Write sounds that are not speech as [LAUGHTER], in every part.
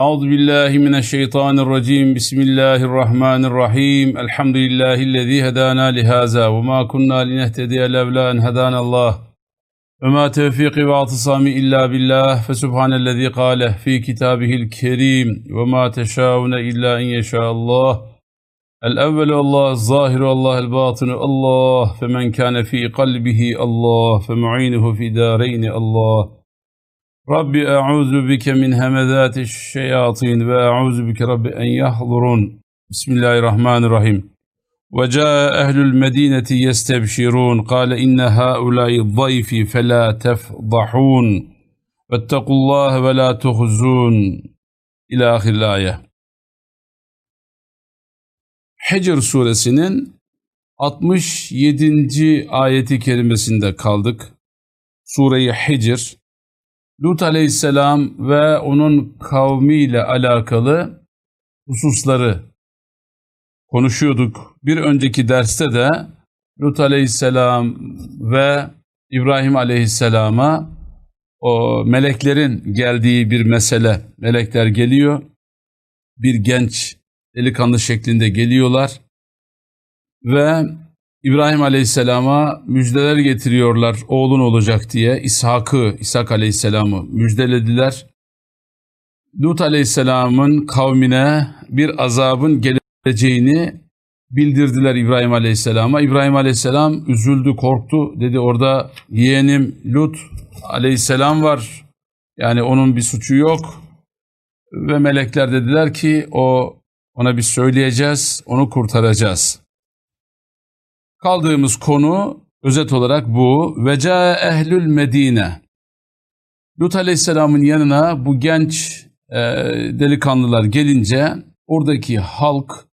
أعوذ بالله من الشيطان الرجيم. بسم الله الرحمن الرحيم. الحمد لله الذي هدانا لهذا وما كنا لنهتدي لولا أن هدانا الله. وما توفيقي واعتصامي إلا بالله. فسبحان الذي قاله في كتابه الكريم. وما تشاءون إلا أن يشاء الله. الأول الله الظاهر الله الباطن الله. فمن كان في قلبه الله. فمعينه في دارين الله. Rabbi e'uzu bike min hemezati şeyatin ve e'uzu bike Rabbi en yahdurun. Bismillahirrahmanirrahim. Ve caa ehlul medineti yestebşirun. Kale inne haulâi zayfi felâ tefdahun. Vettekullâhe ve lâ tuhzun. İlâ ahiril ayet. Hicr suresinin 67. ayeti kerimesinde kaldık. Sure-i Hicr Lut aleyhisselam ve onun kavmiyle alakalı hususları konuşuyorduk. Bir önceki derste de Lut aleyhisselam ve İbrahim aleyhisselama o meleklerin geldiği bir mesele. Melekler geliyor. Bir genç delikanlı şeklinde geliyorlar. Ve İbrahim Aleyhisselam'a müjdeler getiriyorlar oğlun olacak diye. İshak'ı, İshak Aleyhisselam'ı müjdelediler. Lut Aleyhisselam'ın kavmine bir azabın geleceğini bildirdiler İbrahim Aleyhisselam'a. İbrahim Aleyhisselam üzüldü, korktu. Dedi orada yeğenim Lut Aleyhisselam var. Yani onun bir suçu yok. Ve melekler dediler ki o ona bir söyleyeceğiz, onu kurtaracağız. Kaldığımız konu özet olarak bu. Veca ehlül Medine. Lut Aleyhisselam'ın yanına bu genç e, delikanlılar gelince oradaki halk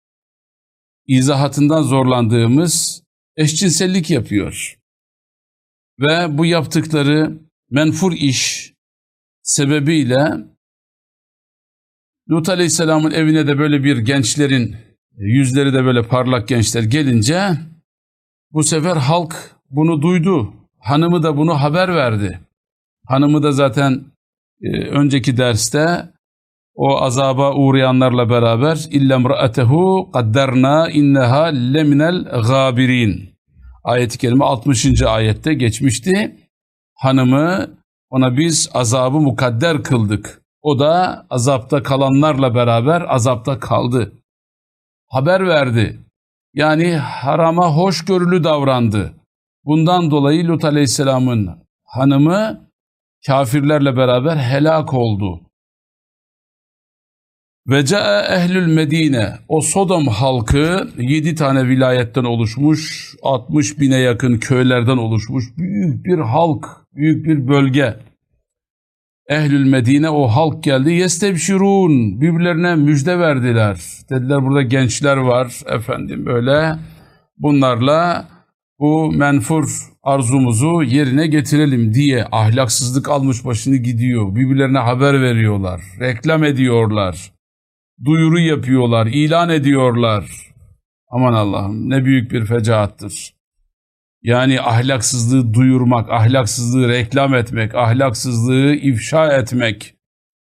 izahatından zorlandığımız eşcinsellik yapıyor. Ve bu yaptıkları menfur iş sebebiyle Lut Aleyhisselam'ın evine de böyle bir gençlerin yüzleri de böyle parlak gençler gelince bu sefer halk bunu duydu. Hanımı da bunu haber verdi. Hanımı da zaten e, önceki derste o azaba uğrayanlarla beraber illem ra'atehu kadderna inneha leminel gabirin. Ayet-i kerime 60. ayette geçmişti. Hanımı ona biz azabı mukadder kıldık. O da azapta kalanlarla beraber azapta kaldı. Haber verdi. Yani harama hoşgörülü davrandı. Bundan dolayı Lut Aleyhisselam'ın hanımı kafirlerle beraber helak oldu. Ve ca'e ehlül Medine, o Sodom halkı yedi tane vilayetten oluşmuş, 60 bine yakın köylerden oluşmuş büyük bir halk, büyük bir bölge. Ehlül Medine o halk geldi. Yestebşirun. Birbirlerine müjde verdiler. Dediler burada gençler var efendim böyle. Bunlarla bu menfur arzumuzu yerine getirelim diye ahlaksızlık almış başını gidiyor. Birbirlerine haber veriyorlar. Reklam ediyorlar. Duyuru yapıyorlar. ilan ediyorlar. Aman Allah'ım ne büyük bir fecaattır. Yani ahlaksızlığı duyurmak, ahlaksızlığı reklam etmek, ahlaksızlığı ifşa etmek.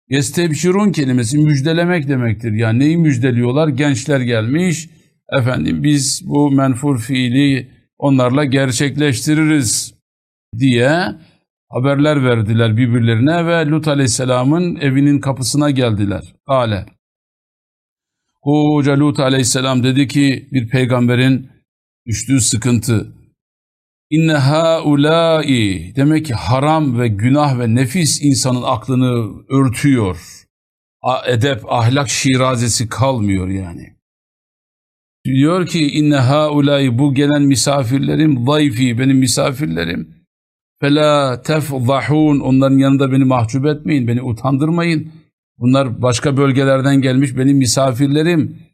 Yestebşirun kelimesi müjdelemek demektir. Yani neyi müjdeliyorlar? Gençler gelmiş, efendim biz bu menfur fiili onlarla gerçekleştiririz diye haberler verdiler birbirlerine ve Lut Aleyhisselam'ın evinin kapısına geldiler. Kale. Koca Lut Aleyhisselam dedi ki bir peygamberin düştüğü sıkıntı, İnne haulâi demek ki haram ve günah ve nefis insanın aklını örtüyor. Edep, ahlak şirazesi kalmıyor yani. Diyor ki inne haulâi bu gelen misafirlerim zayfi benim misafirlerim. Fela tefzahun onların yanında beni mahcup etmeyin, beni utandırmayın. Bunlar başka bölgelerden gelmiş benim misafirlerim.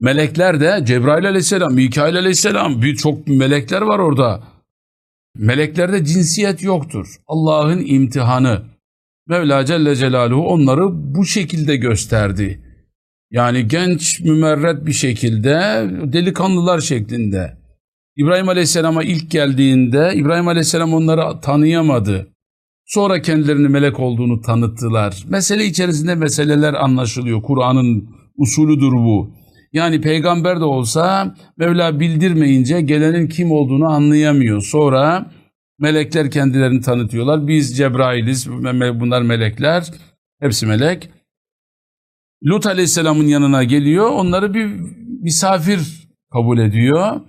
Melekler de Cebrail aleyhisselam, Mikail aleyhisselam birçok melekler var orada. Meleklerde cinsiyet yoktur. Allah'ın imtihanı. Mevla Celle Celaluhu onları bu şekilde gösterdi. Yani genç, mümerret bir şekilde, delikanlılar şeklinde. İbrahim Aleyhisselam'a ilk geldiğinde İbrahim Aleyhisselam onları tanıyamadı. Sonra kendilerini melek olduğunu tanıttılar. Mesele içerisinde meseleler anlaşılıyor. Kur'an'ın usulüdür bu. Yani peygamber de olsa Mevla bildirmeyince gelenin kim olduğunu anlayamıyor. Sonra melekler kendilerini tanıtıyorlar. Biz Cebrail'iz, bunlar melekler. Hepsi melek. Lut Aleyhisselam'ın yanına geliyor. Onları bir misafir kabul ediyor.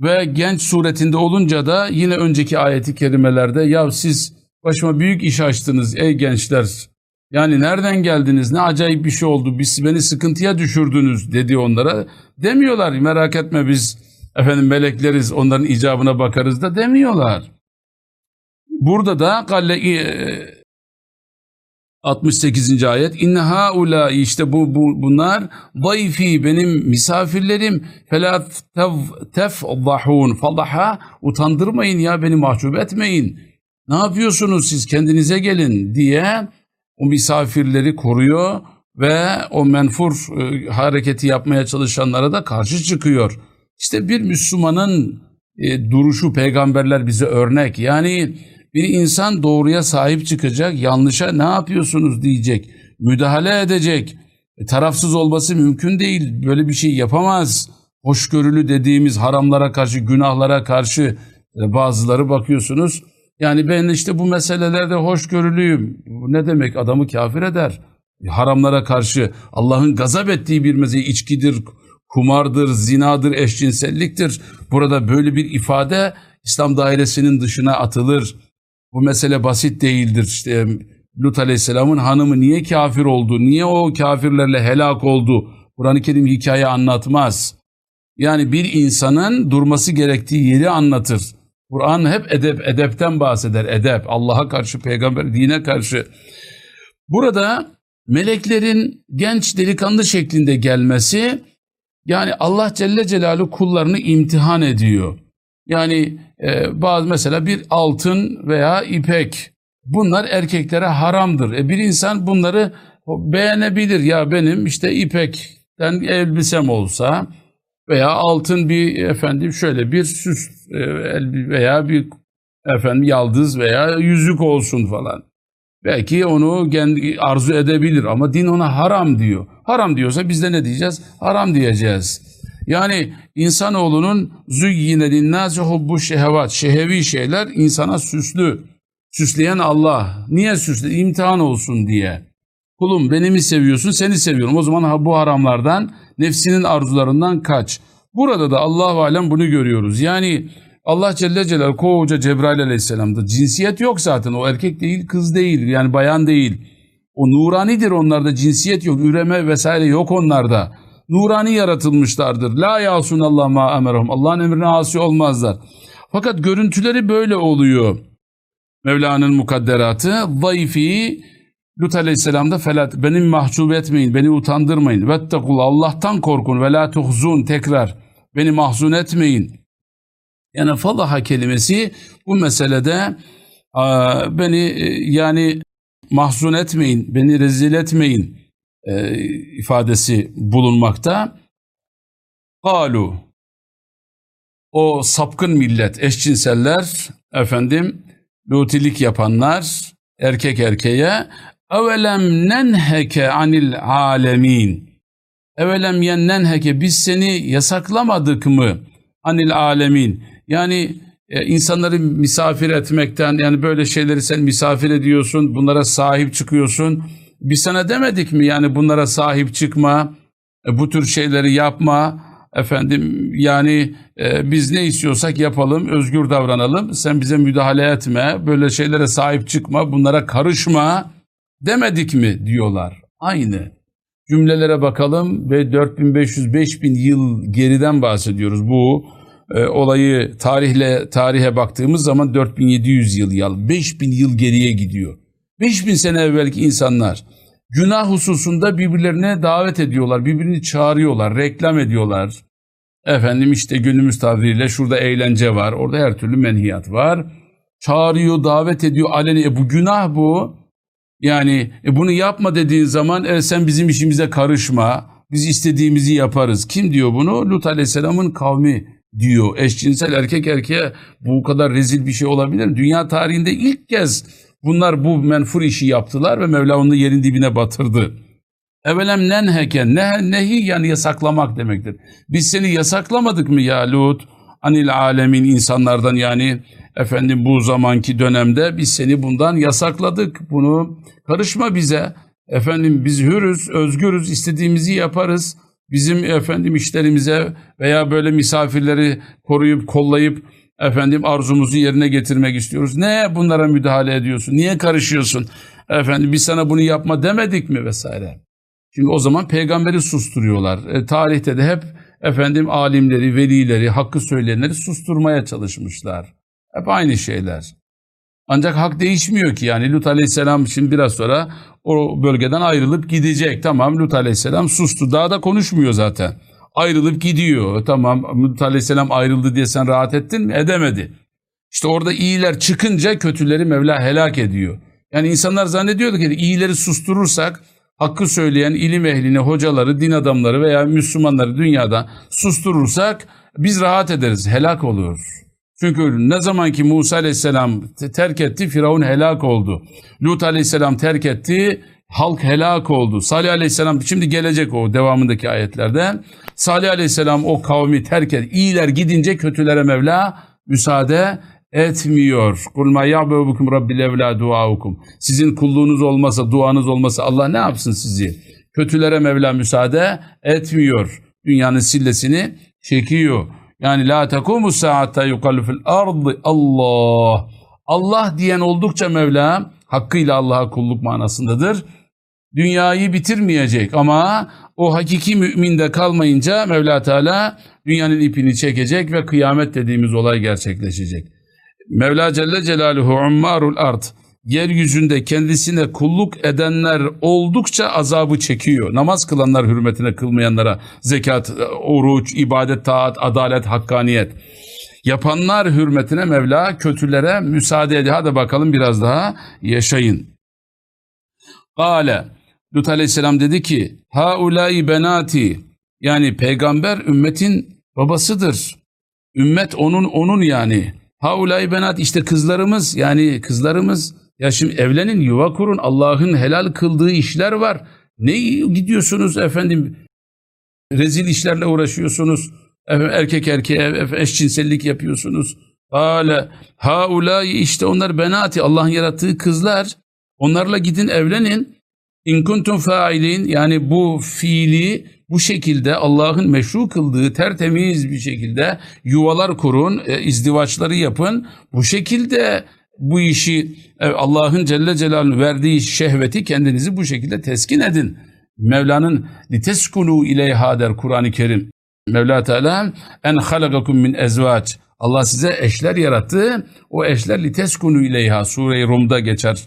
Ve genç suretinde olunca da yine önceki ayeti kerimelerde ya siz başıma büyük iş açtınız ey gençler. Yani nereden geldiniz ne acayip bir şey oldu biz beni sıkıntıya düşürdünüz dedi onlara. Demiyorlar merak etme biz efendim melekleriz onların icabına bakarız da demiyorlar. Burada da galle 68. ayet inne haula işte bu, bu bunlar dayfi benim misafirlerim fela tefdahun fadaha utandırmayın ya beni mahcup etmeyin ne yapıyorsunuz siz kendinize gelin diye o misafirleri koruyor ve o menfur e, hareketi yapmaya çalışanlara da karşı çıkıyor. İşte bir Müslümanın e, duruşu peygamberler bize örnek yani bir insan doğruya sahip çıkacak, yanlışa ne yapıyorsunuz diyecek, müdahale edecek. E, tarafsız olması mümkün değil, böyle bir şey yapamaz. Hoşgörülü dediğimiz haramlara karşı, günahlara karşı bazıları bakıyorsunuz. Yani ben işte bu meselelerde hoşgörülüyüm. Bu ne demek? Adamı kafir eder. Haramlara karşı Allah'ın gazap ettiği bir mesele içkidir, kumardır, zinadır, eşcinselliktir. Burada böyle bir ifade İslam dairesinin dışına atılır. Bu mesele basit değildir. İşte Lut Aleyhisselam'ın hanımı niye kafir oldu? Niye o kafirlerle helak oldu? Kur'an-ı Kerim hikaye anlatmaz. Yani bir insanın durması gerektiği yeri anlatır. Kur'an hep edep, edepten bahseder. Edep, Allah'a karşı, peygamber, dine karşı. Burada meleklerin genç delikanlı şeklinde gelmesi, yani Allah Celle Celaluhu kullarını imtihan ediyor. Yani e, bazı mesela bir altın veya ipek bunlar erkeklere haramdır. E, bir insan bunları beğenebilir ya benim işte ipekten elbisem olsa veya altın bir efendim şöyle bir süs e, veya bir efendim yaldız veya yüzük olsun falan. Belki onu kendi arzu edebilir ama din ona haram diyor. Haram diyorsa biz de ne diyeceğiz? Haram diyeceğiz. Yani insanoğlunun züyyine linnâse hubbu şehevat. Şehevi şeyler insana süslü. Süsleyen Allah. Niye süslü? İmtihan olsun diye. Kulum beni mi seviyorsun? Seni seviyorum. O zaman bu haramlardan, nefsinin arzularından kaç. Burada da Allah alem bunu görüyoruz. Yani Allah Celle Celal kovuca Cebrail Aleyhisselam'da cinsiyet yok zaten. O erkek değil, kız değil. Yani bayan değil. O nuranidir onlarda cinsiyet yok. Üreme vesaire yok onlarda nurani yaratılmışlardır. La yasun Allah ma emerhum. Allah'ın emrine asi olmazlar. Fakat görüntüleri böyle oluyor. Mevla'nın mukadderatı zayıfi Lut aleyhisselamda felat beni mahcup etmeyin, beni utandırmayın. Vettekul Allah'tan korkun ve la tuhzun tekrar beni mahzun etmeyin. Yani falaha kelimesi bu meselede beni e, yani mahzun etmeyin, beni rezil etmeyin e, ifadesi bulunmakta. Galu o sapkın millet, eşcinseller, efendim, lutilik yapanlar, erkek erkeğe, evelem nenheke anil alemin. Evelem yennenheke biz seni yasaklamadık mı anil alemin? Yani e, insanları misafir etmekten yani böyle şeyleri sen misafir ediyorsun, bunlara sahip çıkıyorsun biz sana demedik mi yani bunlara sahip çıkma, e, bu tür şeyleri yapma, efendim yani e, biz ne istiyorsak yapalım, özgür davranalım, sen bize müdahale etme, böyle şeylere sahip çıkma, bunlara karışma demedik mi diyorlar. Aynı. Cümlelere bakalım ve 4500-5000 yıl geriden bahsediyoruz. Bu e, olayı tarihle tarihe baktığımız zaman 4700 yıl, yıl 5000 yıl geriye gidiyor. 5000 sene evvelki insanlar günah hususunda birbirlerine davet ediyorlar, birbirini çağırıyorlar, reklam ediyorlar. Efendim işte günümüz tabiriyle şurada eğlence var, orada her türlü menhiyat var. Çağırıyor, davet ediyor, aleni. E bu günah bu. Yani e bunu yapma dediğin zaman e sen bizim işimize karışma, biz istediğimizi yaparız. Kim diyor bunu? Lut Aleyhisselam'ın kavmi diyor. Eşcinsel erkek erkeğe bu kadar rezil bir şey olabilir mi? Dünya tarihinde ilk kez Bunlar bu menfur işi yaptılar ve Mevla onu yerin dibine batırdı. Evelem nenheke ne, nehi yani yasaklamak demektir. Biz seni yasaklamadık mı ya Lut? Anil alemin insanlardan yani efendim bu zamanki dönemde biz seni bundan yasakladık. Bunu karışma bize. Efendim biz hürüz, özgürüz, istediğimizi yaparız. Bizim efendim işlerimize veya böyle misafirleri koruyup kollayıp efendim arzumuzu yerine getirmek istiyoruz. Ne bunlara müdahale ediyorsun? Niye karışıyorsun? Efendim biz sana bunu yapma demedik mi vesaire. Şimdi o zaman peygamberi susturuyorlar. E, tarihte de hep efendim alimleri, velileri, hakkı söyleyenleri susturmaya çalışmışlar. Hep aynı şeyler. Ancak hak değişmiyor ki yani Lut Aleyhisselam şimdi biraz sonra o bölgeden ayrılıp gidecek. Tamam Lut Aleyhisselam sustu. Daha da konuşmuyor zaten. Ayrılıp gidiyor. Tamam Lut Aleyhisselam ayrıldı diye sen rahat ettin mi? Edemedi. İşte orada iyiler çıkınca kötüleri Mevla helak ediyor. Yani insanlar zannediyordu ki iyileri susturursak hakkı söyleyen ilim ehlini, hocaları, din adamları veya Müslümanları dünyada susturursak biz rahat ederiz. Helak oluyoruz. Çünkü ne zaman ki Musa aleyhisselam terk etti Firavun helak oldu. Lut aleyhisselam terk etti halk helak oldu. Salih aleyhisselam şimdi gelecek o devamındaki ayetlerde. Salih aleyhisselam o kavmi terk et. İyiler gidince kötülere Mevla müsaade etmiyor. Kul ma ya'budukum rabbil evla duaukum. Sizin kulluğunuz olmasa, duanız olmasa Allah ne yapsın sizi? Kötülere Mevla müsaade etmiyor. Dünyanın sillesini çekiyor. Yani la takumu saatte yukallu fil ardı Allah. Allah diyen oldukça Mevla hakkıyla Allah'a kulluk manasındadır. Dünyayı bitirmeyecek ama o hakiki müminde kalmayınca Mevla Teala dünyanın ipini çekecek ve kıyamet dediğimiz olay gerçekleşecek. Mevla Celle Celaluhu ummarul art yeryüzünde kendisine kulluk edenler oldukça azabı çekiyor. Namaz kılanlar hürmetine kılmayanlara zekat, oruç, ibadet, taat, adalet, hakkaniyet. Yapanlar hürmetine Mevla kötülere müsaade ediyor. Hadi bakalım biraz daha yaşayın. Kale Lut aleyhisselam dedi ki haulai benati yani peygamber ümmetin babasıdır. Ümmet onun onun yani. Haulai benat işte kızlarımız yani kızlarımız ya şimdi evlenin yuva kurun Allah'ın helal kıldığı işler var. Ne gidiyorsunuz efendim rezil işlerle uğraşıyorsunuz. Efendim, erkek erkeğe eşcinsellik yapıyorsunuz. Hale haulai işte onlar benati Allah'ın yarattığı kızlar. Onlarla gidin evlenin. İn kuntum failin yani bu fiili bu şekilde Allah'ın meşru kıldığı tertemiz bir şekilde yuvalar kurun, e, izdivaçları yapın. Bu şekilde bu işi e, Allah'ın Celle Celaluhu verdiği şehveti kendinizi bu şekilde teskin edin. Mevla'nın liteskunu ileyha der Kur'an-ı Kerim. Mevla Teala en halagakum min ezvaç. Allah size eşler yarattı. O eşler liteskunu ileyha Sure-i Rum'da geçer.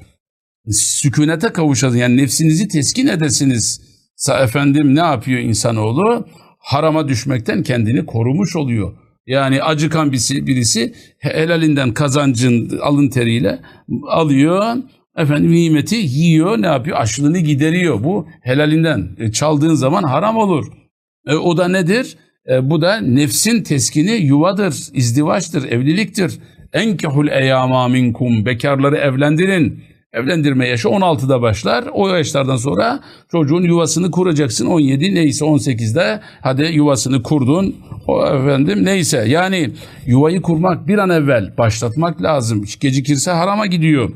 Sükunete kavuşasın yani nefsinizi teskin edesiniz. Sa efendim ne yapıyor insanoğlu? Harama düşmekten kendini korumuş oluyor. Yani acıkan birisi, birisi helalinden kazancın alın teriyle alıyor. Efendim nimeti yiyor ne yapıyor? Açlığını gideriyor. Bu helalinden e, çaldığın zaman haram olur. E, o da nedir? E, bu da nefsin teskini yuvadır, izdivaçtır, evliliktir. Enkehul eyama minkum bekarları evlendirin. Evlendirme yaşı 16'da başlar. O yaşlardan sonra çocuğun yuvasını kuracaksın. 17 neyse 18'de hadi yuvasını kurdun. O efendim neyse yani yuvayı kurmak bir an evvel başlatmak lazım. Gecikirse harama gidiyor.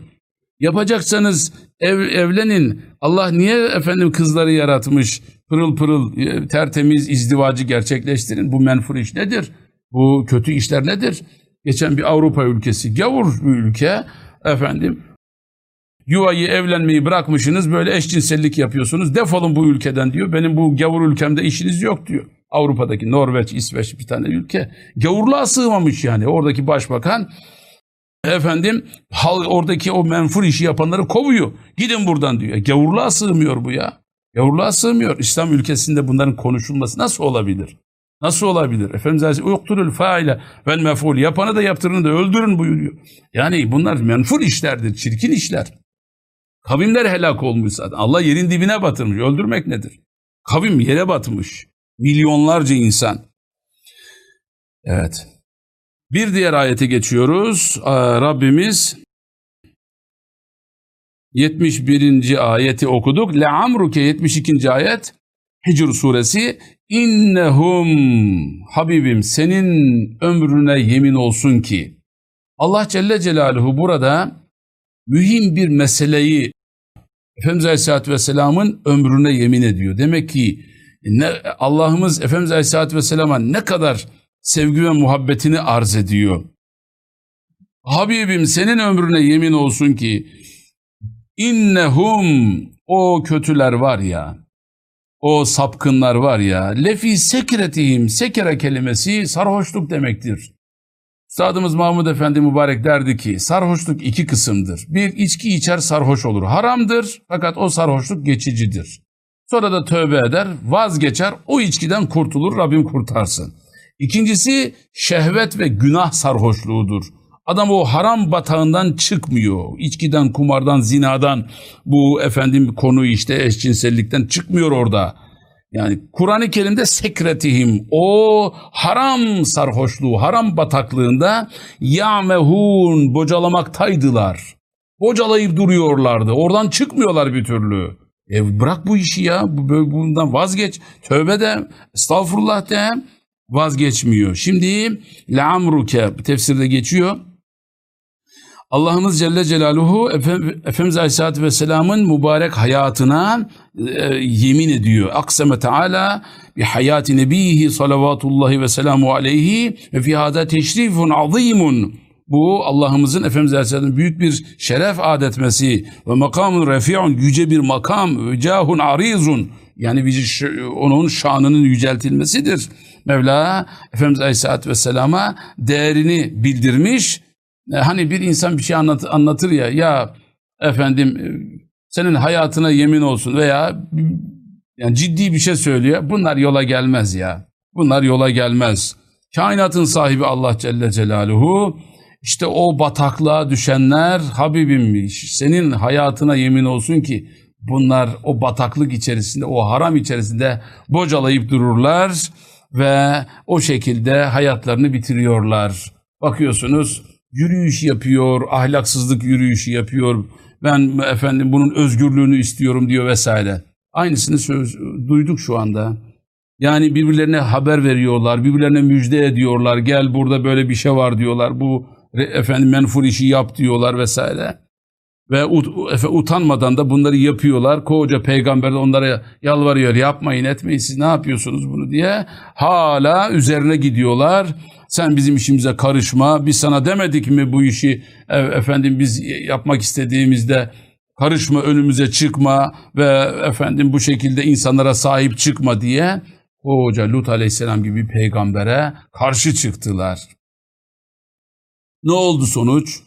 Yapacaksanız ev, evlenin. Allah niye efendim kızları yaratmış? Pırıl pırıl e, tertemiz izdivacı gerçekleştirin. Bu menfur iş nedir? Bu kötü işler nedir? Geçen bir Avrupa ülkesi, gavur bir ülke efendim Yuvayı evlenmeyi bırakmışsınız böyle eşcinsellik yapıyorsunuz. Defolun bu ülkeden diyor. Benim bu gavur ülkemde işiniz yok diyor. Avrupa'daki Norveç, İsveç bir tane ülke. Gavurluğa sığmamış yani. Oradaki başbakan efendim oradaki o menfur işi yapanları kovuyor. Gidin buradan diyor. Gavurluğa sığmıyor bu ya. Gavurluğa sığmıyor. İslam ülkesinde bunların konuşulması nasıl olabilir? Nasıl olabilir? Efendimiz Aleyhisselam uktulul faile vel meful. Yapanı da yaptırını da öldürün buyuruyor. Yani bunlar menfur işlerdir, çirkin işler. Kavimler helak olmuş zaten. Allah yerin dibine batırmış. Öldürmek nedir? Kavim yere batmış. Milyonlarca insan. Evet. Bir diğer ayete geçiyoruz. Rabbimiz 71. ayeti okuduk. Le amruke 72. ayet Hicr suresi innehum Habibim senin ömrüne yemin olsun ki Allah Celle Celaluhu burada mühim bir meseleyi Efendimiz Aleyhisselatü Vesselam'ın ömrüne yemin ediyor. Demek ki Allah'ımız Efendimiz Aleyhisselatü Vesselam'a ne kadar sevgi ve muhabbetini arz ediyor. Habibim senin ömrüne yemin olsun ki innehum o kötüler var ya o sapkınlar var ya lefi sekretihim sekere kelimesi sarhoşluk demektir. Üstadımız Mahmud Efendi mübarek derdi ki sarhoşluk iki kısımdır. Bir içki içer sarhoş olur. Haramdır fakat o sarhoşluk geçicidir. Sonra da tövbe eder vazgeçer o içkiden kurtulur Rabbim kurtarsın. İkincisi şehvet ve günah sarhoşluğudur. Adam o haram batağından çıkmıyor. İçkiden, kumardan, zinadan bu efendim konu işte eşcinsellikten çıkmıyor orada. Yani Kur'an-ı Kerim'de sekretihim o haram sarhoşluğu, haram bataklığında ya'mehun bocalamaktaydılar. Bocalayıp duruyorlardı. Oradan çıkmıyorlar bir türlü. E bırak bu işi ya. Bundan vazgeç. Tövbe de, estağfurullah de vazgeçmiyor. Şimdi la'amruke tefsirde geçiyor. Allah'ımız Celle Celaluhu Efendimiz Aleyhisselatü Vesselam'ın mübarek hayatına e, yemin ediyor. Akseme Teala bi hayati nebihi salavatullahi ve selamu aleyhi ve fi hada teşrifun azimun. Bu Allah'ımızın Efendimiz Aleyhisselam'ın büyük bir şeref adetmesi ve makamın refi'un yüce bir makam ve cahun arizun yani bir, onun şanının yüceltilmesidir. Mevla Efendimiz Aleyhisselatü Vesselam'a değerini bildirmiş hani bir insan bir şey anlat, anlatır ya ya efendim e, senin hayatına yemin olsun veya yani ciddi bir şey söylüyor. Bunlar yola gelmez ya. Bunlar yola gelmez. Kainatın sahibi Allah Celle Celaluhu işte o bataklığa düşenler Habibim senin hayatına yemin olsun ki bunlar o bataklık içerisinde o haram içerisinde bocalayıp dururlar ve o şekilde hayatlarını bitiriyorlar. Bakıyorsunuz yürüyüş yapıyor, ahlaksızlık yürüyüşü yapıyor. Ben efendim bunun özgürlüğünü istiyorum diyor vesaire. Aynısını söz, duyduk şu anda. Yani birbirlerine haber veriyorlar, birbirlerine müjde ediyorlar. Gel burada böyle bir şey var diyorlar. Bu efendim menfur işi yap diyorlar vesaire. Ve utanmadan da bunları yapıyorlar. Koca peygamber de onlara yalvarıyor. Yapmayın etmeyin siz ne yapıyorsunuz bunu diye. Hala üzerine gidiyorlar sen bizim işimize karışma, biz sana demedik mi bu işi e, efendim biz yapmak istediğimizde karışma önümüze çıkma ve efendim bu şekilde insanlara sahip çıkma diye hoca Lut aleyhisselam gibi peygambere karşı çıktılar. Ne oldu sonuç?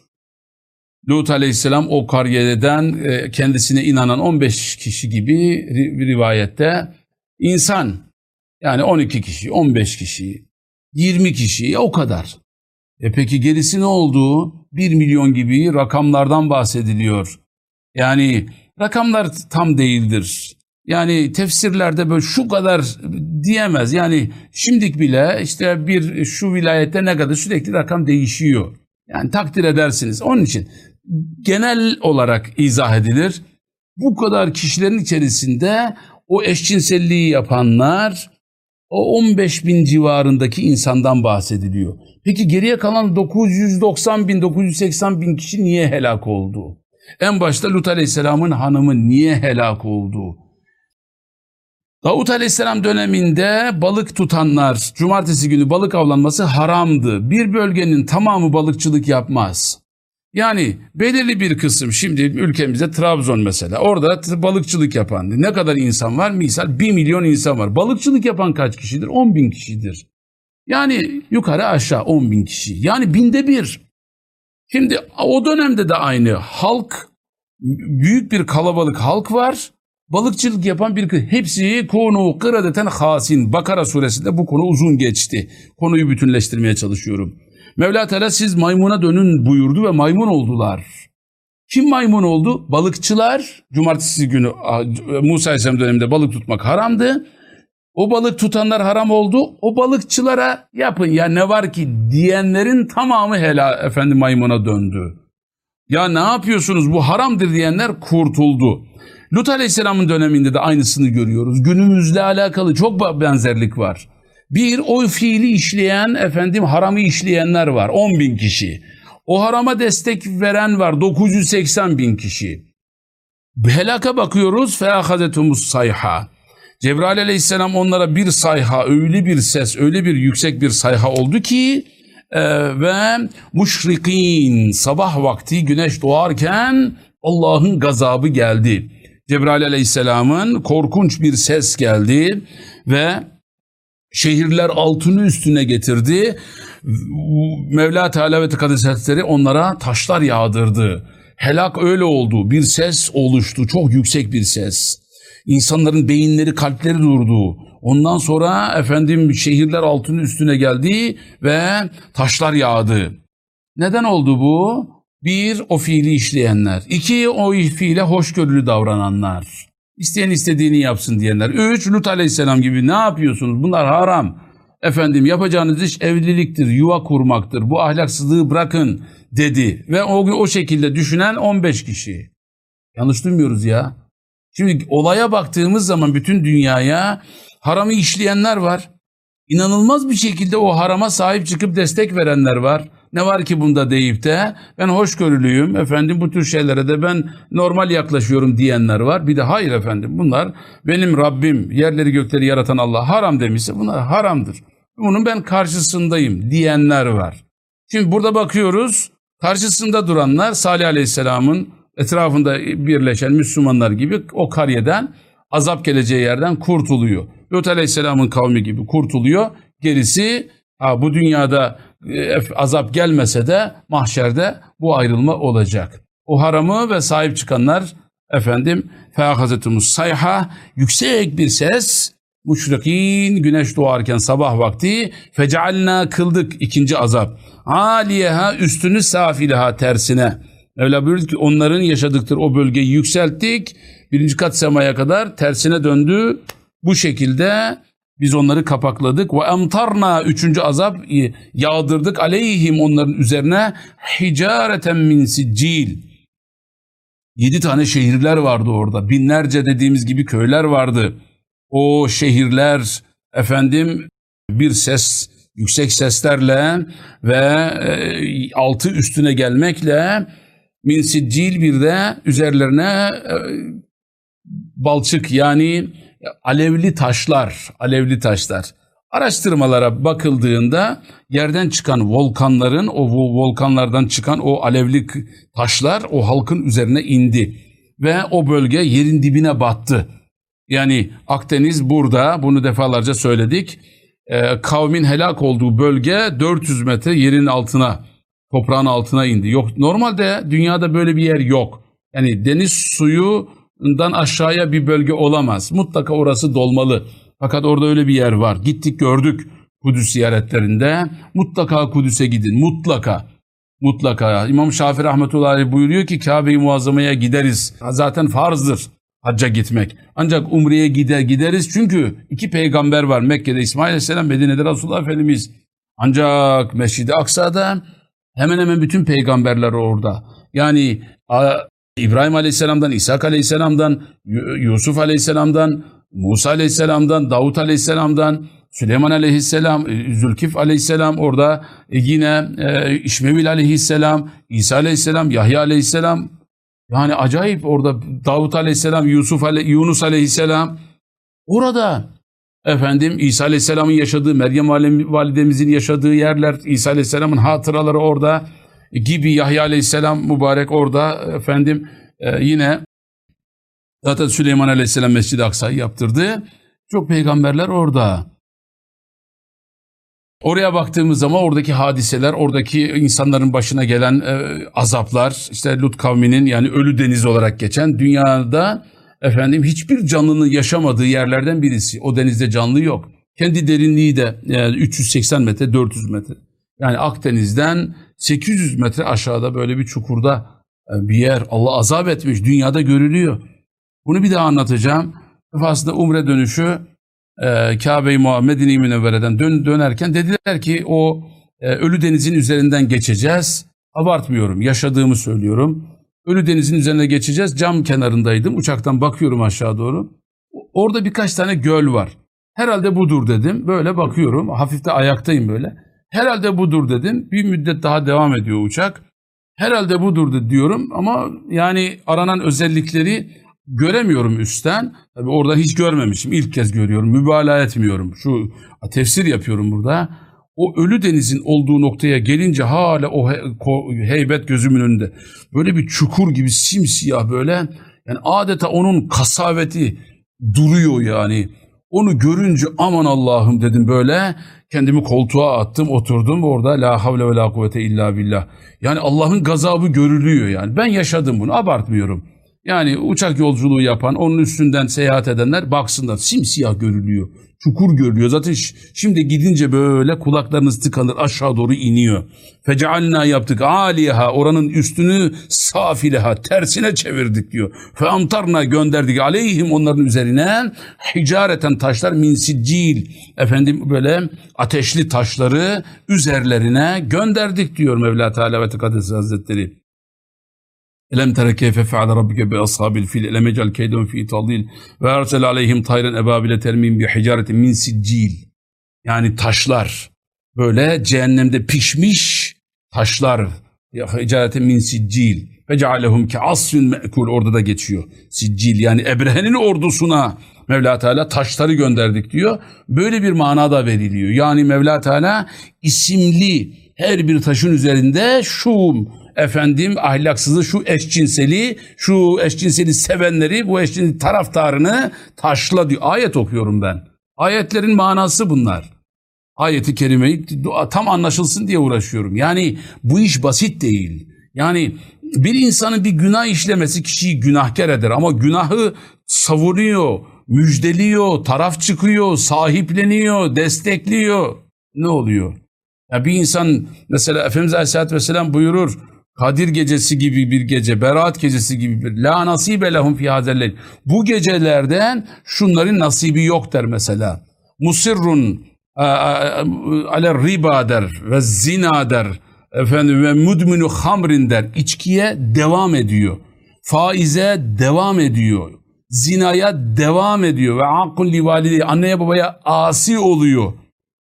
Lut aleyhisselam o karyeden e, kendisine inanan 15 kişi gibi bir rivayette insan yani 12 kişi, 15 kişi 20 kişi o kadar. E peki gerisi ne oldu? 1 milyon gibi rakamlardan bahsediliyor. Yani rakamlar tam değildir. Yani tefsirlerde böyle şu kadar diyemez. Yani şimdik bile işte bir şu vilayette ne kadar sürekli rakam değişiyor. Yani takdir edersiniz. Onun için genel olarak izah edilir. Bu kadar kişilerin içerisinde o eşcinselliği yapanlar o 15 bin civarındaki insandan bahsediliyor. Peki geriye kalan 990 bin, 980 bin kişi niye helak oldu? En başta Lut Aleyhisselam'ın hanımı niye helak oldu? Davut Aleyhisselam döneminde balık tutanlar, cumartesi günü balık avlanması haramdı. Bir bölgenin tamamı balıkçılık yapmaz. Yani belirli bir kısım şimdi ülkemizde Trabzon mesela orada balıkçılık yapan ne kadar insan var? Misal 1 milyon insan var. Balıkçılık yapan kaç kişidir? 10 bin kişidir. Yani yukarı aşağı 10 bin kişi. Yani binde bir. Şimdi o dönemde de aynı halk büyük bir kalabalık halk var. Balıkçılık yapan bir hepsi konu kıradeten hasin. Bakara suresinde bu konu uzun geçti. Konuyu bütünleştirmeye çalışıyorum. Mevla Teala siz maymuna dönün buyurdu ve maymun oldular. Kim maymun oldu? Balıkçılar. Cumartesi günü Musa Aleyhisselam döneminde balık tutmak haramdı. O balık tutanlar haram oldu. O balıkçılara yapın ya ne var ki diyenlerin tamamı helal efendim maymuna döndü. Ya ne yapıyorsunuz bu haramdır diyenler kurtuldu. Lut Aleyhisselam'ın döneminde de aynısını görüyoruz. Günümüzle alakalı çok benzerlik var. Bir, o fiili işleyen, efendim haramı işleyenler var. 10 bin kişi. O harama destek veren var. 980 bin kişi. Helaka bakıyoruz. Feahazetumus sayha. Cebrail aleyhisselam onlara bir sayha, öyle bir ses, öyle bir yüksek bir sayha oldu ki e, ve muşrikin sabah vakti güneş doğarken Allah'ın gazabı geldi. Cebrail aleyhisselamın korkunç bir ses geldi ve şehirler altını üstüne getirdi. Mevla Teala ve Tekaddes onlara taşlar yağdırdı. Helak öyle oldu. Bir ses oluştu. Çok yüksek bir ses. İnsanların beyinleri, kalpleri durdu. Ondan sonra efendim şehirler altının üstüne geldi ve taşlar yağdı. Neden oldu bu? Bir, o fiili işleyenler. İki, o fiile hoşgörülü davrananlar. İsteyen istediğini yapsın diyenler. Üç, Lut aleyhisselam gibi ne yapıyorsunuz? Bunlar haram. Efendim yapacağınız iş evliliktir, yuva kurmaktır. Bu ahlaksızlığı bırakın dedi. Ve o, o şekilde düşünen 15 kişi. Yanlış duymuyoruz ya. Şimdi olaya baktığımız zaman bütün dünyaya haramı işleyenler var. İnanılmaz bir şekilde o harama sahip çıkıp destek verenler var. Ne var ki bunda deyip de ben hoşgörülüyüm efendim bu tür şeylere de ben normal yaklaşıyorum diyenler var. Bir de hayır efendim bunlar benim Rabbim yerleri gökleri yaratan Allah haram demişse bunlar haramdır. Bunun ben karşısındayım diyenler var. Şimdi burada bakıyoruz karşısında duranlar Salih Aleyhisselam'ın etrafında birleşen Müslümanlar gibi o kariyeden azap geleceği yerden kurtuluyor. Lut Aleyhisselam'ın kavmi gibi kurtuluyor. Gerisi ha, bu dünyada azap gelmese de mahşerde bu ayrılma olacak. O haramı ve sahip çıkanlar efendim feakazetumus sayha yüksek bir ses müşrikin güneş doğarken sabah vakti fecealna kıldık ikinci azap. Aliyeha üstünü safileha tersine. Öyle buyurdu ki onların yaşadıkları o bölgeyi yükselttik. Birinci kat semaya kadar tersine döndü. Bu şekilde biz onları kapakladık. Ve emtarna üçüncü azap yağdırdık aleyhim onların üzerine hicareten min siccil. Yedi tane şehirler vardı orada. Binlerce dediğimiz gibi köyler vardı. O şehirler efendim bir ses yüksek seslerle ve e, altı üstüne gelmekle min siccil bir de üzerlerine e, balçık yani alevli taşlar, alevli taşlar. Araştırmalara bakıldığında yerden çıkan volkanların, o volkanlardan çıkan o alevli taşlar o halkın üzerine indi. Ve o bölge yerin dibine battı. Yani Akdeniz burada, bunu defalarca söyledik. Ee, kavmin helak olduğu bölge 400 metre yerin altına, toprağın altına indi. Yok Normalde dünyada böyle bir yer yok. Yani deniz suyu dan aşağıya bir bölge olamaz. Mutlaka orası dolmalı. Fakat orada öyle bir yer var. Gittik gördük Kudüs ziyaretlerinde. Mutlaka Kudüs'e gidin. Mutlaka. Mutlaka. İmam Şafii rahmetullahi buyuruyor ki Kabe-i Muazzama'ya gideriz. Zaten farzdır hacca gitmek. Ancak Umre'ye gider gideriz çünkü iki peygamber var Mekke'de İsmail Aleyhisselam, Medine'de Resulullah Efendimiz. Ancak Mescid-i Aksa'da hemen hemen bütün peygamberler orada. Yani İbrahim Aleyhisselam'dan, İshak Aleyhisselam'dan, Yusuf Aleyhisselam'dan, Musa Aleyhisselam'dan, Davut Aleyhisselam'dan, Süleyman Aleyhisselam, e, Zülkif Aleyhisselam orada e, yine e, İşmevil Aleyhisselam, İsa Aleyhisselam, Yahya Aleyhisselam. Yani acayip orada Davut Aleyhisselam, Yusuf Ale Yunus Aleyhisselam. Orada efendim İsa Aleyhisselam'ın yaşadığı, Meryem validemizin yaşadığı yerler, İsa Aleyhisselam'ın hatıraları orada gibi Yahya Aleyhisselam mübarek orada efendim e, yine zaten Süleyman Aleyhisselam Mescid-i Aksa'yı yaptırdı. Çok peygamberler orada. Oraya baktığımız zaman oradaki hadiseler, oradaki insanların başına gelen e, azaplar, işte Lut kavminin yani ölü deniz olarak geçen dünyada efendim hiçbir canlının yaşamadığı yerlerden birisi. O denizde canlı yok. Kendi derinliği de yani 380 metre, 400 metre. Yani Akdeniz'den 800 metre aşağıda böyle bir çukurda e, bir yer. Allah azap etmiş. Dünyada görülüyor. Bunu bir daha anlatacağım. Defasında Umre dönüşü e, Kabe-i Medine-i Münevvere'den dön, dönerken dediler ki o e, Ölü Deniz'in üzerinden geçeceğiz. Abartmıyorum. Yaşadığımı söylüyorum. Ölü denizin üzerine geçeceğiz. Cam kenarındaydım. Uçaktan bakıyorum aşağı doğru. Orada birkaç tane göl var. Herhalde budur dedim. Böyle bakıyorum. Hafif de ayaktayım böyle. Herhalde budur dedim. Bir müddet daha devam ediyor uçak. Herhalde budur diyorum ama yani aranan özellikleri göremiyorum üstten. Tabii oradan hiç görmemişim. İlk kez görüyorum. Mübalağa etmiyorum. Şu tefsir yapıyorum burada. O ölü denizin olduğu noktaya gelince hala o heybet gözümün önünde. Böyle bir çukur gibi simsiyah böyle. Yani adeta onun kasaveti duruyor yani. Onu görünce aman Allah'ım dedim böyle. Kendimi koltuğa attım oturdum orada la havle ve la kuvvete illa billah. Yani Allah'ın gazabı görülüyor yani. Ben yaşadım bunu abartmıyorum. Yani uçak yolculuğu yapan, onun üstünden seyahat edenler baksınlar simsiyah görülüyor. Çukur görülüyor. Zaten şimdi gidince böyle kulaklarınız tıkanır aşağı doğru iniyor. Fecealna yaptık aliha oranın üstünü safileha tersine çevirdik diyor. Fe amtarna gönderdik aleyhim onların üzerine hicareten taşlar min siccil. Efendim böyle ateşli taşları üzerlerine gönderdik diyor Mevla Teala ve Tekaddes Hazretleri. Elem tere keyfe feale rabbike bi ashabil fil elem ecel keydun fi tadil ve ersel aleyhim tayran ebabile termin bi hicaretin min siccil. Yani taşlar böyle cehennemde pişmiş taşlar hicaretin min siccil ve cealehum ki asfin me'kul orada da geçiyor. Siccil yani Ebrehe'nin ordusuna Mevla Teala taşları gönderdik diyor. Böyle bir manada veriliyor. Yani Mevla Teala isimli her bir taşın üzerinde şu efendim ahlaksızı, şu eşcinseli, şu eşcinseli sevenleri, bu eşcinseli taraftarını taşla diyor. Ayet okuyorum ben. Ayetlerin manası bunlar. Ayeti kerimeyi tam anlaşılsın diye uğraşıyorum. Yani bu iş basit değil. Yani bir insanın bir günah işlemesi kişiyi günahkar eder ama günahı savunuyor, müjdeliyor, taraf çıkıyor, sahipleniyor, destekliyor. Ne oluyor? Ya bir insan mesela Efendimiz Aleyhisselatü Vesselam buyurur Kadir gecesi gibi bir gece, Berat gecesi gibi bir la nasibe lehum fi hazelleyl. Bu gecelerden şunların nasibi yok der mesela. Musirrun ale riba der ve zina der. Efendim ve mudminu hamrin der. İçkiye devam ediyor. Faize devam ediyor. Zinaya devam ediyor ve akun li anneye babaya asi oluyor.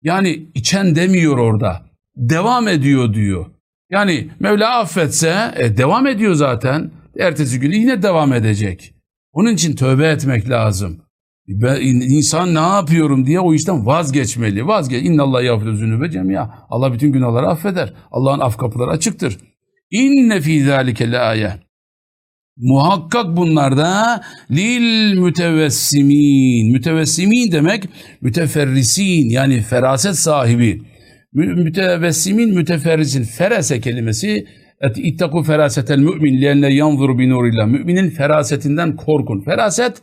Yani içen demiyor orada. Devam ediyor diyor. Yani Mevla affetse e, devam ediyor zaten. Ertesi gün yine devam edecek. Onun için tövbe etmek lazım. Ben, insan ne yapıyorum diye o işten vazgeçmeli. Vazgeç. İnna Allah yağfiru zünübe cemiya. Allah bütün günahları affeder. Allah'ın af kapıları açıktır. İnne fî zâlike lâye. Muhakkak bunlarda lil mütevessimin. Mütevessimin demek müteferrisin yani feraset sahibi mütevessimin müteferrisin ferase kelimesi ittaku ferasetel mümin liyenne yanzuru bi nurillah. Müminin ferasetinden korkun. Feraset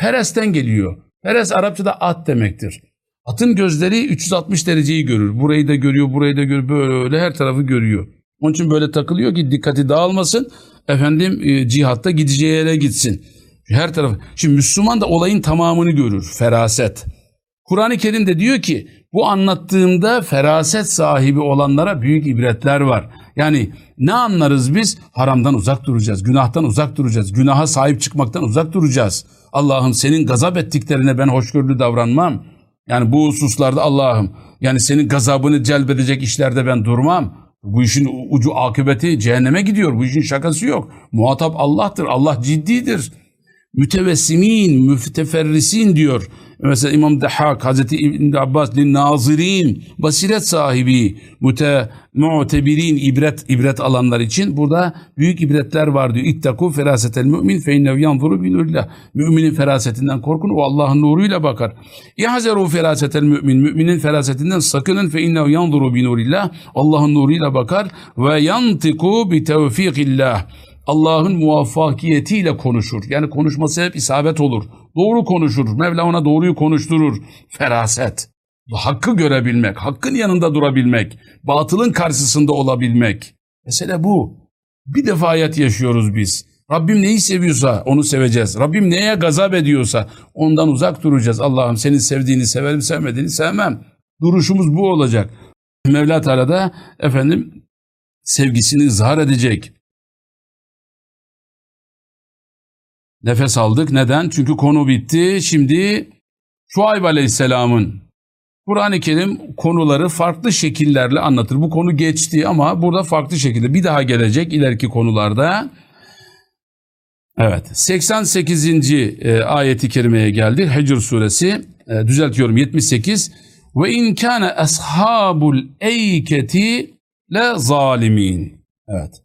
feresten geliyor. Feres Arapçada at demektir. Atın gözleri 360 dereceyi görür. Burayı da görüyor, burayı da görüyor. Böyle her tarafı görüyor. Onun için böyle takılıyor ki dikkati dağılmasın. Efendim e, cihatta gideceği yere gitsin. Her taraf. Şimdi Müslüman da olayın tamamını görür. Feraset. Kur'an-ı Kerim'de diyor ki bu anlattığımda feraset sahibi olanlara büyük ibretler var. Yani ne anlarız biz? Haramdan uzak duracağız, günahtan uzak duracağız, günaha sahip çıkmaktan uzak duracağız. Allah'ım senin gazap ettiklerine ben hoşgörülü davranmam. Yani bu hususlarda Allah'ım yani senin gazabını celbedecek işlerde ben durmam. Bu işin ucu akıbeti cehenneme gidiyor. Bu işin şakası yok. Muhatap Allah'tır. Allah ciddidir. Mütevessimin, müfteferrisin diyor. Mesela İmam Dehak, Hazreti İbn Abbas, nazirin, basiret sahibi, mute, mutebirin, ibret, ibret alanlar için burada büyük ibretler var diyor. İttaku ferasetel mümin fe innev yanzuru binurillah. Müminin ferasetinden korkun, o Allah'ın nuruyla bakar. İhazeru ferasetel mümin, müminin ferasetinden sakının fe innev yanzuru binurillah. Allah'ın nuruyla bakar ve yantiku bi tevfikillah. Allah'ın muvaffakiyetiyle konuşur. Yani konuşması hep isabet olur. Doğru konuşur. Mevla ona doğruyu konuşturur. Feraset. Hakkı görebilmek, hakkın yanında durabilmek, batılın karşısında olabilmek. Mesele bu. Bir defa hayat yaşıyoruz biz. Rabbim neyi seviyorsa onu seveceğiz. Rabbim neye gazap ediyorsa ondan uzak duracağız. Allah'ım senin sevdiğini severim, sevmediğini sevmem. Duruşumuz bu olacak. Mevla Teala da efendim sevgisini izhar edecek. Nefes aldık. Neden? Çünkü konu bitti. Şimdi Şuayb Aleyhisselam'ın Kur'an-ı Kerim konuları farklı şekillerle anlatır. Bu konu geçti ama burada farklı şekilde bir daha gelecek ileriki konularda. Evet 88. E, ayeti kerimeye geldi. Hecr suresi e, düzeltiyorum 78. Ve in kana ashabul eyketi le zalimin. Evet.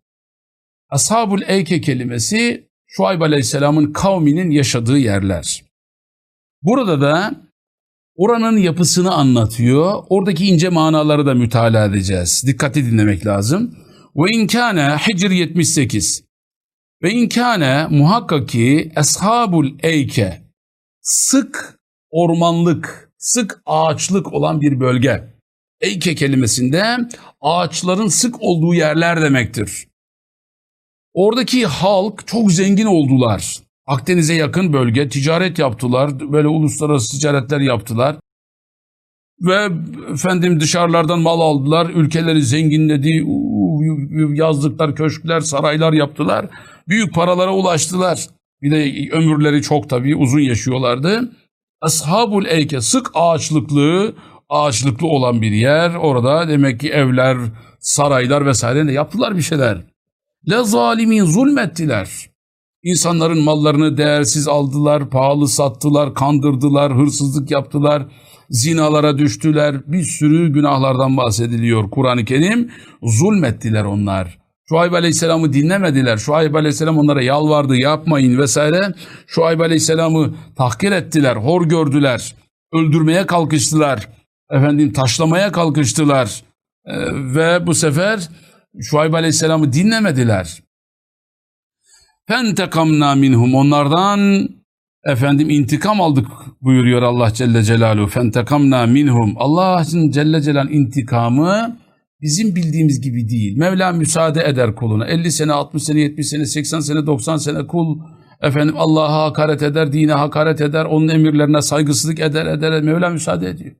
Ashabul eyke kelimesi Şuayb Aleyhisselam'ın kavminin yaşadığı yerler. Burada da oranın yapısını anlatıyor. Oradaki ince manaları da mütalaa edeceğiz. Dikkatli dinlemek lazım. Ve inkâne Hicr 78. Ve inkâne muhakkak ki eshabul eyke sık ormanlık, sık ağaçlık olan bir bölge. Eyke kelimesinde ağaçların sık olduğu yerler demektir. Oradaki halk çok zengin oldular. Akdeniz'e yakın bölge ticaret yaptılar. Böyle uluslararası ticaretler yaptılar. Ve efendim dışarılardan mal aldılar. Ülkeleri zenginledi. Yazlıklar, köşkler, saraylar yaptılar. Büyük paralara ulaştılar. Bir de ömürleri çok tabii uzun yaşıyorlardı. Ashabul Eyke sık ağaçlıklı, ağaçlıklı olan bir yer. Orada demek ki evler, saraylar vesaire de yaptılar bir şeyler. Le zalimin zulmettiler. İnsanların mallarını değersiz aldılar, pahalı sattılar, kandırdılar, hırsızlık yaptılar, zinalara düştüler. Bir sürü günahlardan bahsediliyor Kur'an-ı Kerim. Zulmettiler onlar. Şuayb Aleyhisselam'ı dinlemediler. Şuayb Aleyhisselam onlara yalvardı yapmayın vesaire. Şuayb Aleyhisselam'ı tahkir ettiler, hor gördüler. Öldürmeye kalkıştılar. Efendim taşlamaya kalkıştılar. Ee, ve bu sefer Şuayb Aleyhisselam'ı dinlemediler. Fentekamna minhum onlardan efendim intikam aldık buyuruyor Allah Celle Celaluhu. Fentekamna minhum. Allah'ın Celle Celal intikamı bizim bildiğimiz gibi değil. Mevla müsaade eder kuluna. 50 sene, 60 sene, 70 sene, 80 sene, 90 sene kul efendim Allah'a hakaret eder, dine hakaret eder, onun emirlerine saygısızlık eder, eder. Mevla müsaade ediyor.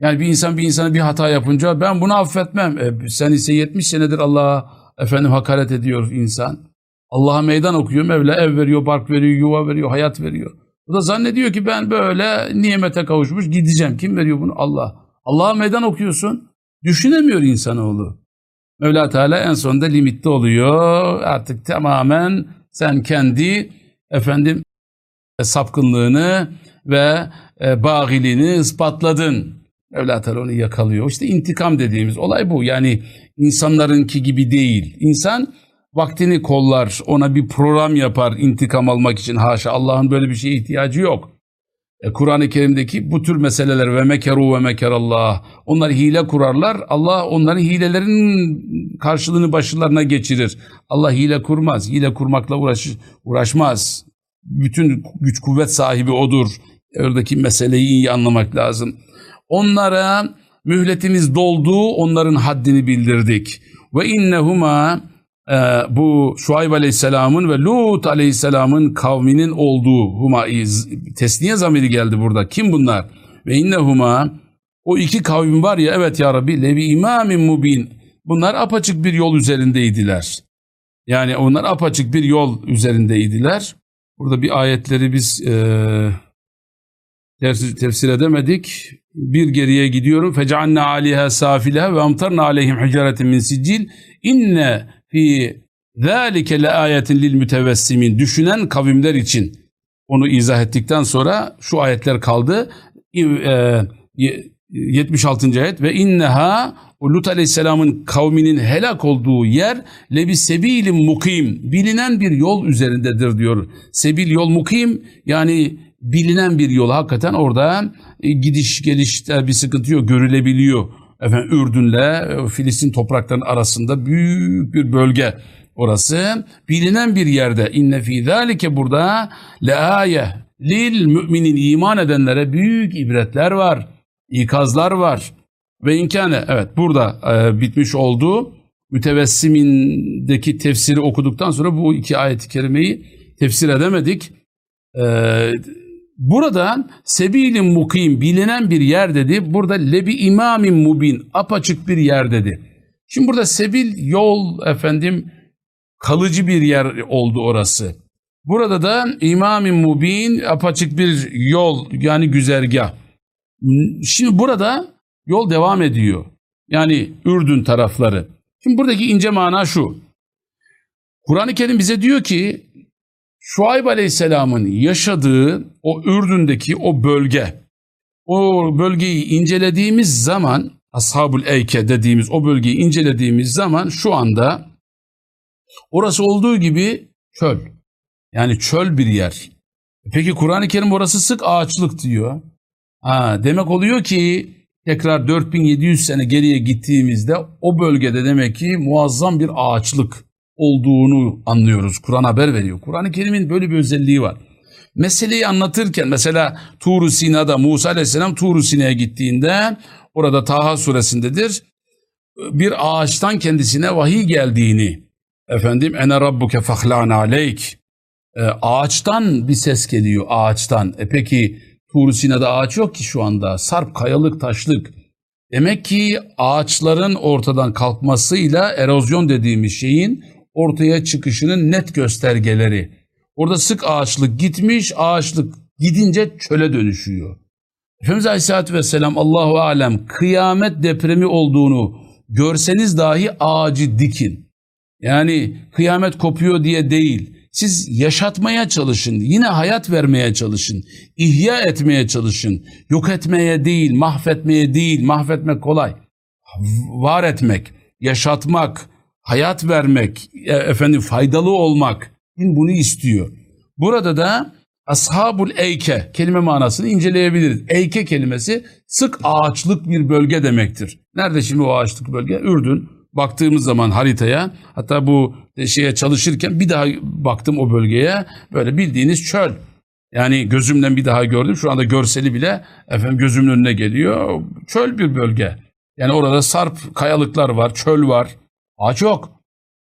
Yani bir insan bir insana bir hata yapınca ben bunu affetmem. E, sen ise 70 senedir Allah'a efendim hakaret ediyor insan. Allah'a meydan okuyor. Mevla ev veriyor, bark veriyor, yuva veriyor, hayat veriyor. O da zannediyor ki ben böyle nimete kavuşmuş gideceğim. Kim veriyor bunu? Allah. Allah'a meydan okuyorsun. Düşünemiyor insanoğlu. Mevla Teala en sonunda limitte oluyor. Artık tamamen sen kendi efendim sapkınlığını ve e, ispatladın. Mevla Teala onu yakalıyor. İşte intikam dediğimiz olay bu. Yani insanlarınki gibi değil. İnsan vaktini kollar, ona bir program yapar intikam almak için. Haşa Allah'ın böyle bir şeye ihtiyacı yok. E, Kur'an-ı Kerim'deki bu tür meseleler ve mekeru ve mekerallah. Onlar hile kurarlar. Allah onların hilelerin karşılığını başlarına geçirir. Allah hile kurmaz. Hile kurmakla uğraş, uğraşmaz. Bütün güç kuvvet sahibi odur. Oradaki meseleyi iyi anlamak lazım. Onlara mühletimiz doldu, onların haddini bildirdik. Ve innehuma e, bu Şuayb Aleyhisselam'ın ve Lut Aleyhisselam'ın kavminin olduğu huma tesniye zamiri geldi burada. Kim bunlar? Ve innehuma o iki kavim var ya evet ya Rabbi levi imamin mubin. Bunlar apaçık bir yol üzerindeydiler. Yani onlar apaçık bir yol üzerindeydiler. Burada bir ayetleri biz e, tefsir, tefsir edemedik. Bir geriye gidiyorum. Feceanna aliha safileha ve amtarna aleyhim hicaretin min sicil. İnne fi zâlike le lil mütevessimin. Düşünen kavimler için onu izah ettikten sonra şu ayetler kaldı. E, 76. ayet ve inneha Lut Aleyhisselam'ın kavminin helak olduğu yer lebi sebilim mukim bilinen bir yol üzerindedir diyor. Sebil yol mukim yani bilinen bir yol hakikaten orada e, gidiş gelişte bir sıkıntı yok görülebiliyor. Efendim Ürdün'le e, Filistin topraklarının arasında büyük bir bölge orası. Bilinen bir yerde inne fi zalike burada leaye lil müminin iman edenlere büyük ibretler var. ikazlar var. Ve inkâne evet burada e, bitmiş oldu. Mütevessimindeki tefsiri okuduktan sonra bu iki ayet-i kerimeyi tefsir edemedik. Eee Buradan sebilin mukim bilinen bir yer dedi. Burada lebi imamin mubin apaçık bir yer dedi. Şimdi burada sebil yol efendim kalıcı bir yer oldu orası. Burada da İmam-ı Mubin apaçık bir yol yani güzergah. Şimdi burada yol devam ediyor. Yani Ürdün tarafları. Şimdi buradaki ince mana şu. Kur'an-ı Kerim bize diyor ki Şuayb Aleyhisselam'ın yaşadığı o Ürdün'deki o bölge, o bölgeyi incelediğimiz zaman, Ashabul Eyke dediğimiz o bölgeyi incelediğimiz zaman şu anda orası olduğu gibi çöl. Yani çöl bir yer. Peki Kur'an-ı Kerim orası sık ağaçlık diyor. Ha, demek oluyor ki tekrar 4700 sene geriye gittiğimizde o bölgede demek ki muazzam bir ağaçlık olduğunu anlıyoruz. Kur'an haber veriyor. Kur'an-ı Kerim'in böyle bir özelliği var. Meseleyi anlatırken mesela Tur-u Sina'da Musa Aleyhisselam Tur-u Sina'ya gittiğinde orada Taha suresindedir. Bir ağaçtan kendisine vahiy geldiğini efendim ene rabbuke fahlan aleyk e, ağaçtan bir ses geliyor ağaçtan. E peki Tur-u Sina'da ağaç yok ki şu anda. Sarp, kayalık, taşlık. Demek ki ağaçların ortadan kalkmasıyla erozyon dediğimiz şeyin ortaya çıkışının net göstergeleri. Orada sık ağaçlık gitmiş, ağaçlık gidince çöle dönüşüyor. Efendimiz Aleyhisselatü Vesselam Allahu Alem kıyamet depremi olduğunu görseniz dahi ağacı dikin. Yani kıyamet kopuyor diye değil. Siz yaşatmaya çalışın, yine hayat vermeye çalışın, ihya etmeye çalışın. Yok etmeye değil, mahvetmeye değil, mahvetmek kolay. Var etmek, yaşatmak, hayat vermek, e, efendim faydalı olmak bunu istiyor. Burada da Ashabul Eyke kelime manasını inceleyebiliriz. Eyke kelimesi sık ağaçlık bir bölge demektir. Nerede şimdi o ağaçlık bölge? Ürdün. Baktığımız zaman haritaya hatta bu şeye çalışırken bir daha baktım o bölgeye böyle bildiğiniz çöl. Yani gözümden bir daha gördüm. Şu anda görseli bile efendim gözümün önüne geliyor. Çöl bir bölge. Yani orada sarp kayalıklar var, çöl var. Ağaç yok.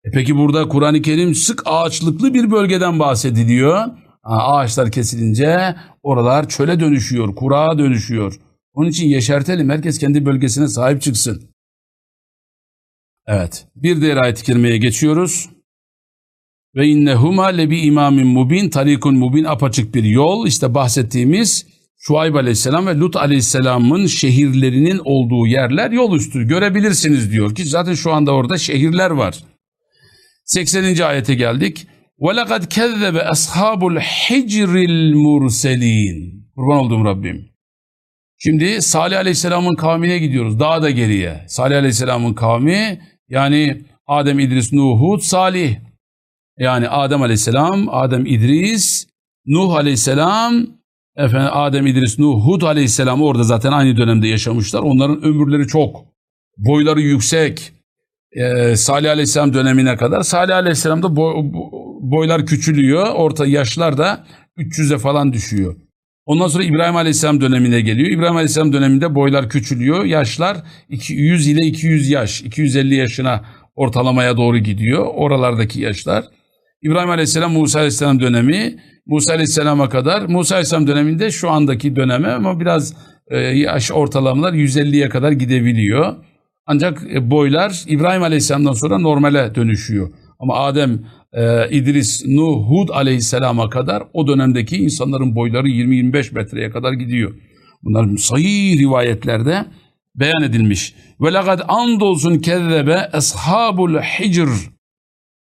E peki burada Kur'an-ı Kerim sık ağaçlıklı bir bölgeden bahsediliyor. ağaçlar kesilince oralar çöle dönüşüyor, kurağa dönüşüyor. Onun için yeşertelim. Herkes kendi bölgesine sahip çıksın. Evet. Bir diğer ayet-i kerimeye geçiyoruz. Ve innehuma lebi imamin mubin tarikun mubin apaçık bir yol. İşte bahsettiğimiz Şuayb aleyhisselam ve Lut aleyhisselamın şehirlerinin olduğu yerler yol üstü görebilirsiniz diyor ki zaten şu anda orada şehirler var. 80. ayete geldik. وَلَقَدْ كَذَّبَ أَصْحَابُ الْحِجْرِ الْمُرْسَلِينَ Kurban olduğum Rabbim. Şimdi Salih Aleyhisselam'ın kavmine gidiyoruz. Daha da geriye. Salih Aleyhisselam'ın kavmi yani Adem, İdris, Nuh, Hud, Salih. Yani Adem Aleyhisselam, Adem, İdris, Nuh Aleyhisselam, efendim Adem, İdris, Nuh, Hud Aleyhisselam orada zaten aynı dönemde yaşamışlar. Onların ömürleri çok. Boyları yüksek. Ee, Salih Aleyhisselam dönemine kadar. Salih Aleyhisselam'da boy, boylar küçülüyor. Orta yaşlar da 300'e falan düşüyor. Ondan sonra İbrahim Aleyhisselam dönemine geliyor. İbrahim Aleyhisselam döneminde boylar küçülüyor. Yaşlar 100 ile 200 yaş, 250 yaşına ortalamaya doğru gidiyor. Oralardaki yaşlar. İbrahim Aleyhisselam, Musa Aleyhisselam dönemi, Musa Aleyhisselam'a kadar, Musa Aleyhisselam döneminde şu andaki döneme ama biraz e, yaş ortalamalar 150'ye kadar gidebiliyor. Ancak e, boylar İbrahim Aleyhisselam'dan sonra normale dönüşüyor. Ama Adem e, İdris, Nuh, Hud aleyhisselama kadar o dönemdeki insanların boyları 20-25 metreye kadar gidiyor. Bunlar sahih rivayetlerde beyan edilmiş. Ve lagad andolsun kezzebe eshabul hicr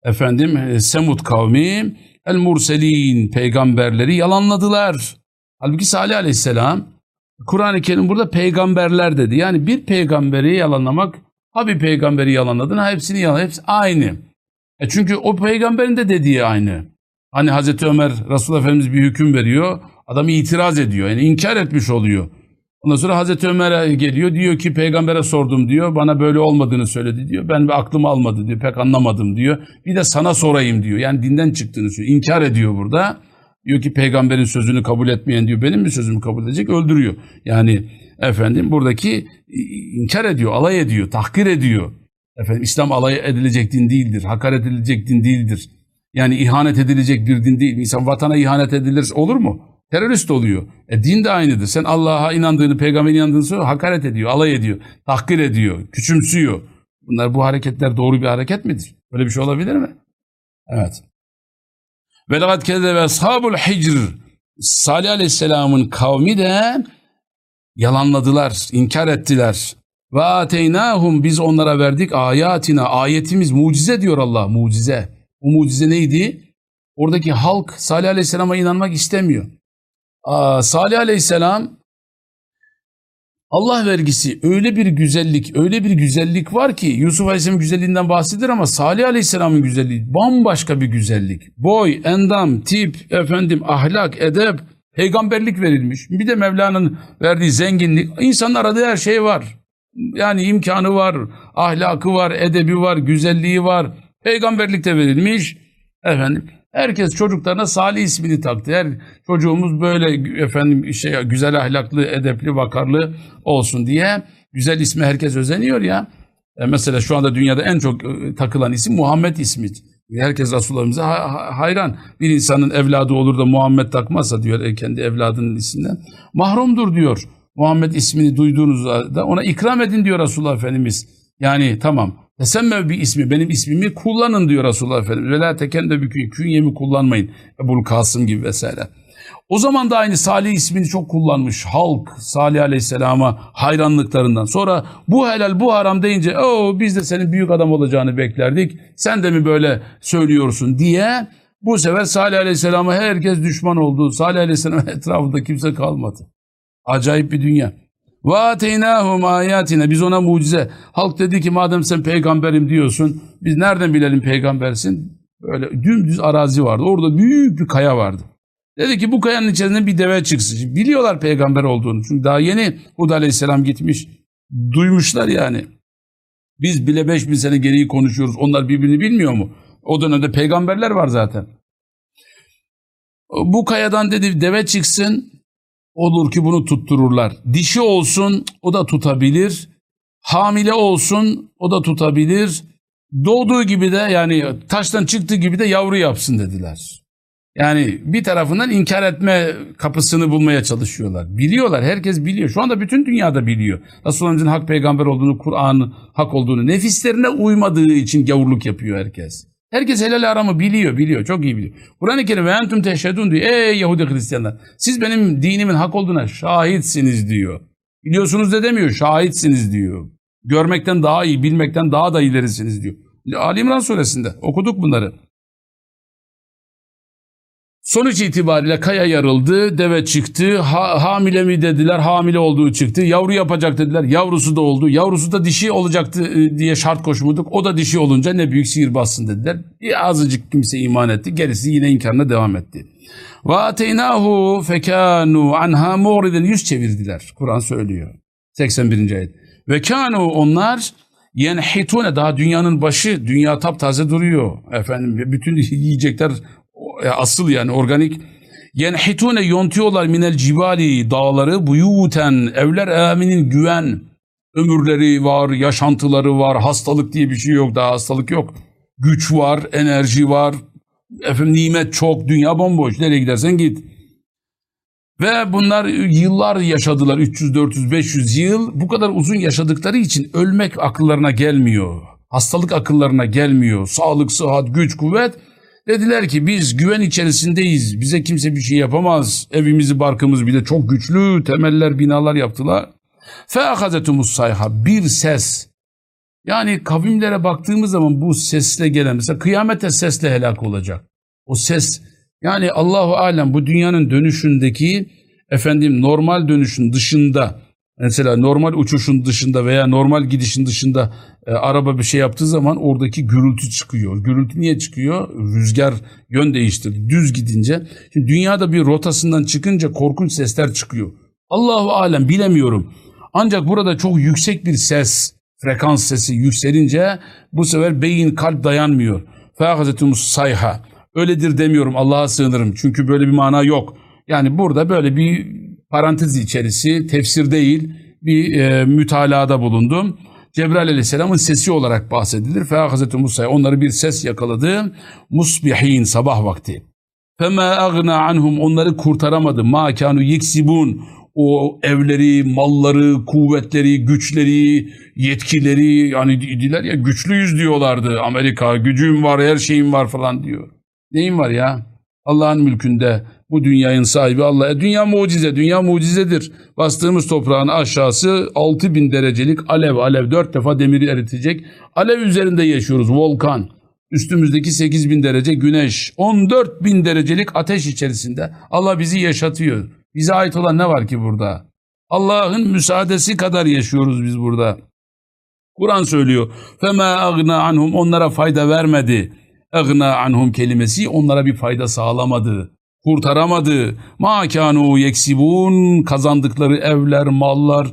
efendim e, Semud kavmi el murselin peygamberleri yalanladılar. Halbuki Salih aleyhisselam Kur'an-ı Kerim burada peygamberler dedi. Yani bir peygamberi yalanlamak ha bir peygamberi yalanladın ha hepsini yalan hepsi aynı. E çünkü o peygamberin de dediği aynı. Hani Hazreti Ömer Resulullah Efendimiz bir hüküm veriyor. Adam itiraz ediyor. Yani inkar etmiş oluyor. Ondan sonra Hazreti Ömer'e geliyor. Diyor ki peygambere sordum diyor. Bana böyle olmadığını söyledi diyor. Ben bir aklım almadı diyor. Pek anlamadım diyor. Bir de sana sorayım diyor. Yani dinden çıktığını söylüyor. İnkar ediyor burada. Diyor ki peygamberin sözünü kabul etmeyen diyor. Benim mi sözümü kabul edecek? Öldürüyor. Yani efendim buradaki inkar ediyor, alay ediyor, tahkir ediyor. Efendim İslam alay edilecek din değildir. Hakaret edilecek din değildir. Yani ihanet edilecek bir din değil. İnsan vatana ihanet edilir olur mu? Terörist oluyor. E din de aynıdır. Sen Allah'a inandığını, peygambere inandığını söylüyor, hakaret ediyor, alay ediyor, tahkir ediyor, küçümsüyor. Bunlar bu hareketler doğru bir hareket midir? Böyle bir şey olabilir mi? Evet. Ve lekad kezebe ashabul hicr. Salih Aleyhisselam'ın kavmi de yalanladılar, inkar ettiler. Ve ateynahum biz onlara verdik ayatina, ayetimiz mucize diyor Allah, mucize. Bu mucize neydi? Oradaki halk Salih Aleyhisselam'a inanmak istemiyor. Salih Aleyhisselam Allah vergisi öyle bir güzellik, öyle bir güzellik var ki Yusuf Aleyhisselam'ın güzelliğinden bahsedilir ama Salih Aleyhisselam'ın güzelliği bambaşka bir güzellik. Boy, endam, tip, efendim, ahlak, edep, peygamberlik verilmiş. Bir de Mevla'nın verdiği zenginlik. İnsanın aradığı her şey var. Yani imkanı var, ahlakı var, edebi var, güzelliği var. Peygamberlik de verilmiş. Efendim Herkes çocuklarına Salih ismini taktı. Her çocuğumuz böyle efendim şey güzel ahlaklı, edepli, vakarlı olsun diye güzel ismi herkes özeniyor ya. E mesela şu anda dünyada en çok e, takılan isim Muhammed ismi. Herkes Resulullah'ımıza hayran. Bir insanın evladı olur da Muhammed takmazsa diyor e, kendi evladının isminden. Mahrumdur diyor. Muhammed ismini duyduğunuzda ona ikram edin diyor Resulullah Efendimiz. Yani tamam Tesemmev bir ismi, benim ismimi kullanın diyor Resulullah Efendimiz. Ve la tekende bükün, künyemi kullanmayın. Ebul Kasım gibi vesaire. O zaman da aynı Salih ismini çok kullanmış halk Salih Aleyhisselam'a hayranlıklarından. Sonra bu helal bu haram deyince o biz de senin büyük adam olacağını beklerdik. Sen de mi böyle söylüyorsun diye bu sefer Salih Aleyhisselam'a herkes düşman oldu. Salih Aleyhisselam [LAUGHS] etrafında kimse kalmadı. Acayip bir dünya. Ve ateynâhum. Biz ona mucize. Halk dedi ki madem sen peygamberim diyorsun, biz nereden bilelim peygambersin? Böyle dümdüz arazi vardı. Orada büyük bir kaya vardı. Dedi ki bu kayanın içerisinde bir deve çıksın. Biliyorlar peygamber olduğunu. Çünkü daha yeni Hud aleyhisselam gitmiş. Duymuşlar yani. Biz bile 5000 sene geriyi konuşuyoruz. Onlar birbirini bilmiyor mu? O dönemde peygamberler var zaten. Bu kayadan dedi deve çıksın. Olur ki bunu tuttururlar. Dişi olsun o da tutabilir. Hamile olsun o da tutabilir. Doğduğu gibi de yani taştan çıktığı gibi de yavru yapsın dediler. Yani bir tarafından inkar etme kapısını bulmaya çalışıyorlar. Biliyorlar, herkes biliyor. Şu anda bütün dünyada biliyor. Resulullah'ın hak peygamber olduğunu, Kur'an'ın hak olduğunu, nefislerine uymadığı için gavurluk yapıyor herkes. Herkes helal aramı biliyor, biliyor, çok iyi biliyor. Kur'an-ı Kerim ve entum teşhedun diyor. Ey Yahudi Hristiyanlar, siz benim dinimin hak olduğuna şahitsiniz diyor. Biliyorsunuz da demiyor, şahitsiniz diyor. Görmekten daha iyi, bilmekten daha da ilerisiniz diyor. Ali İmran suresinde okuduk bunları. Sonuç itibariyle kaya yarıldı, deve çıktı, ha, hamile mi dediler, hamile olduğu çıktı, yavru yapacak dediler, yavrusu da oldu, yavrusu da dişi olacaktı e, diye şart koşmadık, o da dişi olunca ne büyük sihir bassın dediler. E, azıcık kimse iman etti, gerisi yine inkarına devam etti. Ateynahu fekanu anha mu'riden yüz çevirdiler, Kur'an söylüyor. 81. ayet. Kanu onlar yenhitune daha dünyanın başı, dünya taptaze duruyor. Efendim bütün yiyecekler asıl yani organik. Yenhitune yontuyorlar minel cibali dağları buyuten evler aminin güven ömürleri var yaşantıları var hastalık diye bir şey yok daha hastalık yok. Güç var enerji var efendim nimet çok dünya bomboş nereye gidersen git. Ve bunlar yıllar yaşadılar 300 400 500 yıl bu kadar uzun yaşadıkları için ölmek akıllarına gelmiyor hastalık akıllarına gelmiyor. Sağlık sıhhat güç kuvvet Dediler ki biz güven içerisindeyiz. Bize kimse bir şey yapamaz. Evimizi barkımız bir de çok güçlü temeller binalar yaptılar. Feakazetumus sayha bir ses. Yani kavimlere baktığımız zaman bu sesle gelen mesela kıyamete sesle helak olacak. O ses yani Allahu alem bu dünyanın dönüşündeki efendim normal dönüşün dışında Mesela normal uçuşun dışında veya normal gidişin dışında e, araba bir şey yaptığı zaman oradaki gürültü çıkıyor. Gürültü niye çıkıyor? Rüzgar yön değiştirdi. Düz gidince. Şimdi dünyada bir rotasından çıkınca korkunç sesler çıkıyor. Allahu alem bilemiyorum. Ancak burada çok yüksek bir ses, frekans sesi yükselince bu sefer beyin kalp dayanmıyor. Fehazetumus sayha. Öyledir demiyorum Allah'a sığınırım. Çünkü böyle bir mana yok. Yani burada böyle bir parantez içerisi tefsir değil bir e, mütalada bulundum. Cebrail aleyhisselamın sesi olarak bahsedilir. Fe Hazreti Musa'ya onları bir ses yakaladı. Musbihin sabah vakti. Fema agna anhum onları kurtaramadı. Ma kanu yiksibun. o evleri, malları, kuvvetleri, güçleri, yetkileri yani diler ya güçlüyüz diyorlardı. Amerika gücüm var, her şeyim var falan diyor. Neyin var ya? Allah'ın mülkünde bu dünyanın sahibi Allah. E, dünya mucize, dünya mucizedir. Bastığımız toprağın aşağısı 6000 derecelik alev, alev dört defa demiri eritecek. Alev üzerinde yaşıyoruz, volkan. Üstümüzdeki 8000 derece güneş, 14 bin derecelik ateş içerisinde. Allah bizi yaşatıyor. Bize ait olan ne var ki burada? Allah'ın müsaadesi kadar yaşıyoruz biz burada. Kur'an söylüyor. فَمَا اَغْنَا anhum Onlara fayda vermedi. اَغْنَا anhum kelimesi onlara bir fayda sağlamadı. Kurtaramadı. مَا كَانُوا yeksibun Kazandıkları evler, mallar.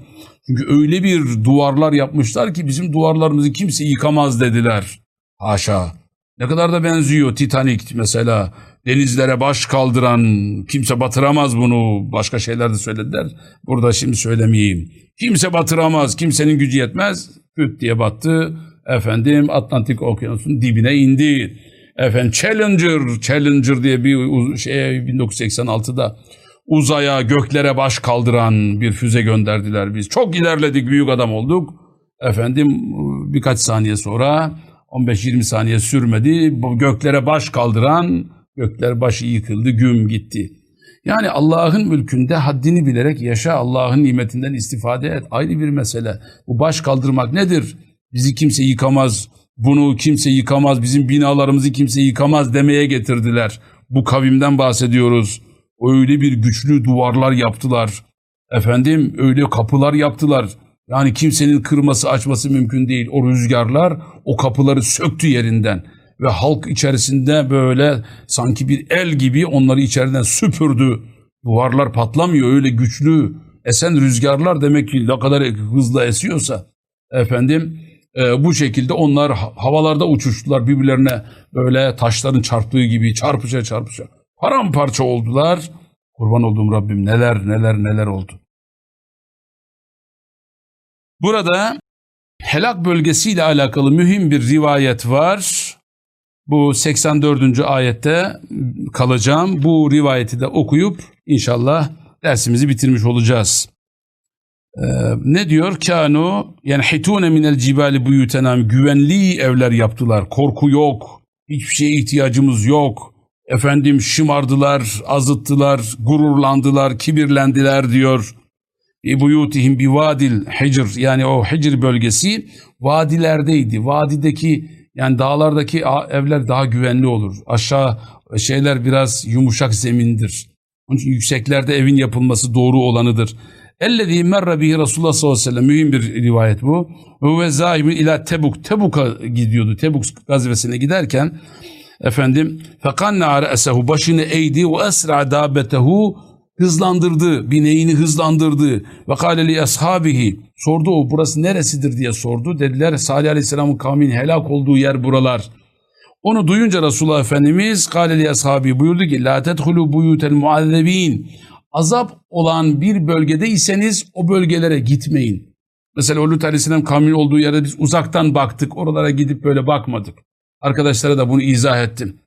Çünkü öyle bir duvarlar yapmışlar ki bizim duvarlarımızı kimse yıkamaz dediler. Haşa. Ne kadar da benziyor Titanic mesela. Denizlere baş kaldıran, kimse batıramaz bunu. Başka şeyler de söylediler. Burada şimdi söylemeyeyim. Kimse batıramaz, kimsenin gücü yetmez. Küt diye battı. Efendim Atlantik Okyanusu'nun dibine indi. Efendim Challenger, Challenger diye bir şey 1986'da uzaya, göklere baş kaldıran bir füze gönderdiler biz. Çok ilerledik, büyük adam olduk. Efendim birkaç saniye sonra 15-20 saniye sürmedi. Göklere baş kaldıran, gökler başı yıkıldı, güm gitti. Yani Allah'ın mülkünde haddini bilerek yaşa, Allah'ın nimetinden istifade et. Ayrı bir mesele. Bu baş kaldırmak nedir? Bizi kimse yıkamaz, bunu kimse yıkamaz, bizim binalarımızı kimse yıkamaz demeye getirdiler. Bu kavimden bahsediyoruz. Öyle bir güçlü duvarlar yaptılar. Efendim öyle kapılar yaptılar. Yani kimsenin kırması açması mümkün değil. O rüzgarlar o kapıları söktü yerinden ve halk içerisinde böyle sanki bir el gibi onları içeriden süpürdü. Duvarlar patlamıyor öyle güçlü esen rüzgarlar demek ki ne kadar hızlı esiyorsa efendim e, bu şekilde onlar havalarda uçuştular birbirlerine böyle taşların çarptığı gibi çarpışa çarpışa paramparça oldular. Kurban olduğum Rabbim neler neler neler oldu. Burada helak bölgesiyle alakalı mühim bir rivayet var. Bu 84. ayette kalacağım. Bu rivayeti de okuyup inşallah dersimizi bitirmiş olacağız. Ee, ne diyor? Kanu yani hitune minel cibali buyutenam güvenli evler yaptılar. Korku yok. Hiçbir şeye ihtiyacımız yok. Efendim şımardılar, azıttılar, gururlandılar, kibirlendiler diyor bi buyutihim bi vadil hicr yani o hicr bölgesi vadilerdeydi. Vadideki yani dağlardaki evler daha güvenli olur. Aşağı şeyler biraz yumuşak zemindir. Onun için yükseklerde evin yapılması doğru olanıdır. Ellezî merre bihi Resulullah sallallahu aleyhi ve sellem mühim bir rivayet bu. Ve zâhibin ila Tebuk. Tebuk'a gidiyordu. Tebuk gazvesine giderken efendim fekanne aresehu başını eğdi ve esra dabetehu hızlandırdı, bineğini hızlandırdı. Ve kâleli ashabihi sordu o burası neresidir diye sordu. Dediler Salih Aleyhisselam'ın kavminin helak olduğu yer buralar. Onu duyunca Resulullah Efendimiz kâleli ashabi buyurdu ki la tedhulu buyutel muazzebin azap olan bir bölgede iseniz o bölgelere gitmeyin. Mesela Lut Aleyhisselam kavminin olduğu yerde biz uzaktan baktık. Oralara gidip böyle bakmadık. Arkadaşlara da bunu izah ettim.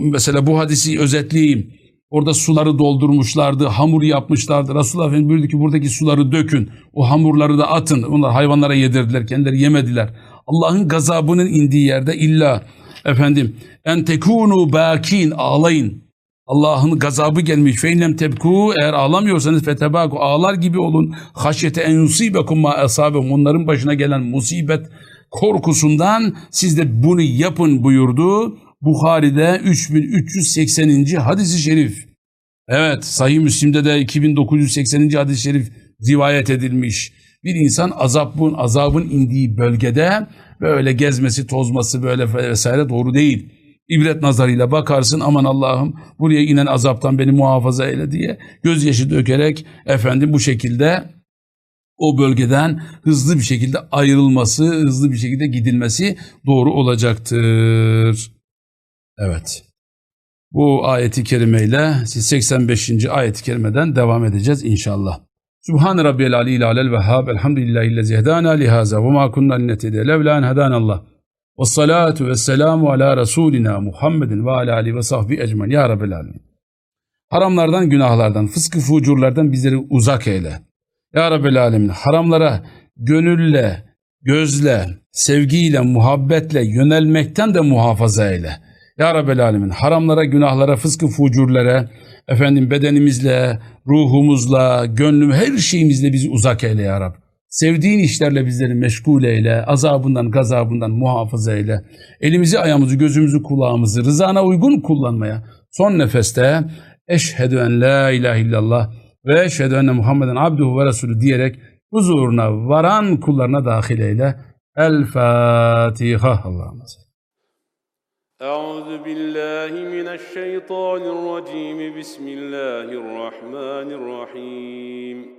Mesela bu hadisi özetleyeyim. Orada suları doldurmuşlardı, hamur yapmışlardı. Resulullah Efendimiz buyurdu ki buradaki suları dökün, o hamurları da atın. Onlar hayvanlara yedirdiler, kendileri yemediler. Allah'ın gazabının indiği yerde illa efendim en tekunu bakin ağlayın. Allah'ın gazabı gelmiş. Feynlem tebku eğer ağlamıyorsanız fetebaku ağlar gibi olun. Haşyete en yusibekum ma asabehum onların başına gelen musibet korkusundan siz de bunu yapın buyurdu. Bukhari'de 3380. hadisi şerif. Evet Sahih Müslim'de de 2980. hadis-i şerif rivayet edilmiş. Bir insan azabın, azabın indiği bölgede böyle gezmesi, tozması böyle vesaire doğru değil. İbret nazarıyla bakarsın aman Allah'ım buraya inen azaptan beni muhafaza eyle diye gözyaşı dökerek efendim bu şekilde o bölgeden hızlı bir şekilde ayrılması, hızlı bir şekilde gidilmesi doğru olacaktır. Evet. Bu ayeti kerimeyle 85. ayeti kerimeden devam edeceğiz inşallah. Subhan rabbiyel aliyil alel vehhab elhamdülillahillezi hedana lihaza ve ma kunna linnetede levla hedanallah. Ve salatu ve selamu ala Resulina Muhammedin ve ala alihi ve sahbihi ecmen ya rabbel alemin. Haramlardan, günahlardan, fıskı fucurlardan bizleri uzak eyle. Ya Rabbel Alemin haramlara gönülle, gözle, sevgiyle, muhabbetle yönelmekten de muhafaza eyle. Ya Rabbel Alemin haramlara, günahlara, fıskı fucurlara, efendim bedenimizle, ruhumuzla, gönlüm, her şeyimizle bizi uzak eyle ya Rab. Sevdiğin işlerle bizleri meşgul eyle, azabından, gazabından muhafaza eyle. Elimizi, ayağımızı, gözümüzü, kulağımızı rızana uygun kullanmaya son nefeste eşhedü en la ilahe illallah ve eşhedü enne Muhammeden abduhu ve resulü diyerek huzuruna varan kullarına dahil eyle. El Fatiha. Allah'ım. أعوذ بالله من الشيطان الرجيم بسم الله الرحمن الرحيم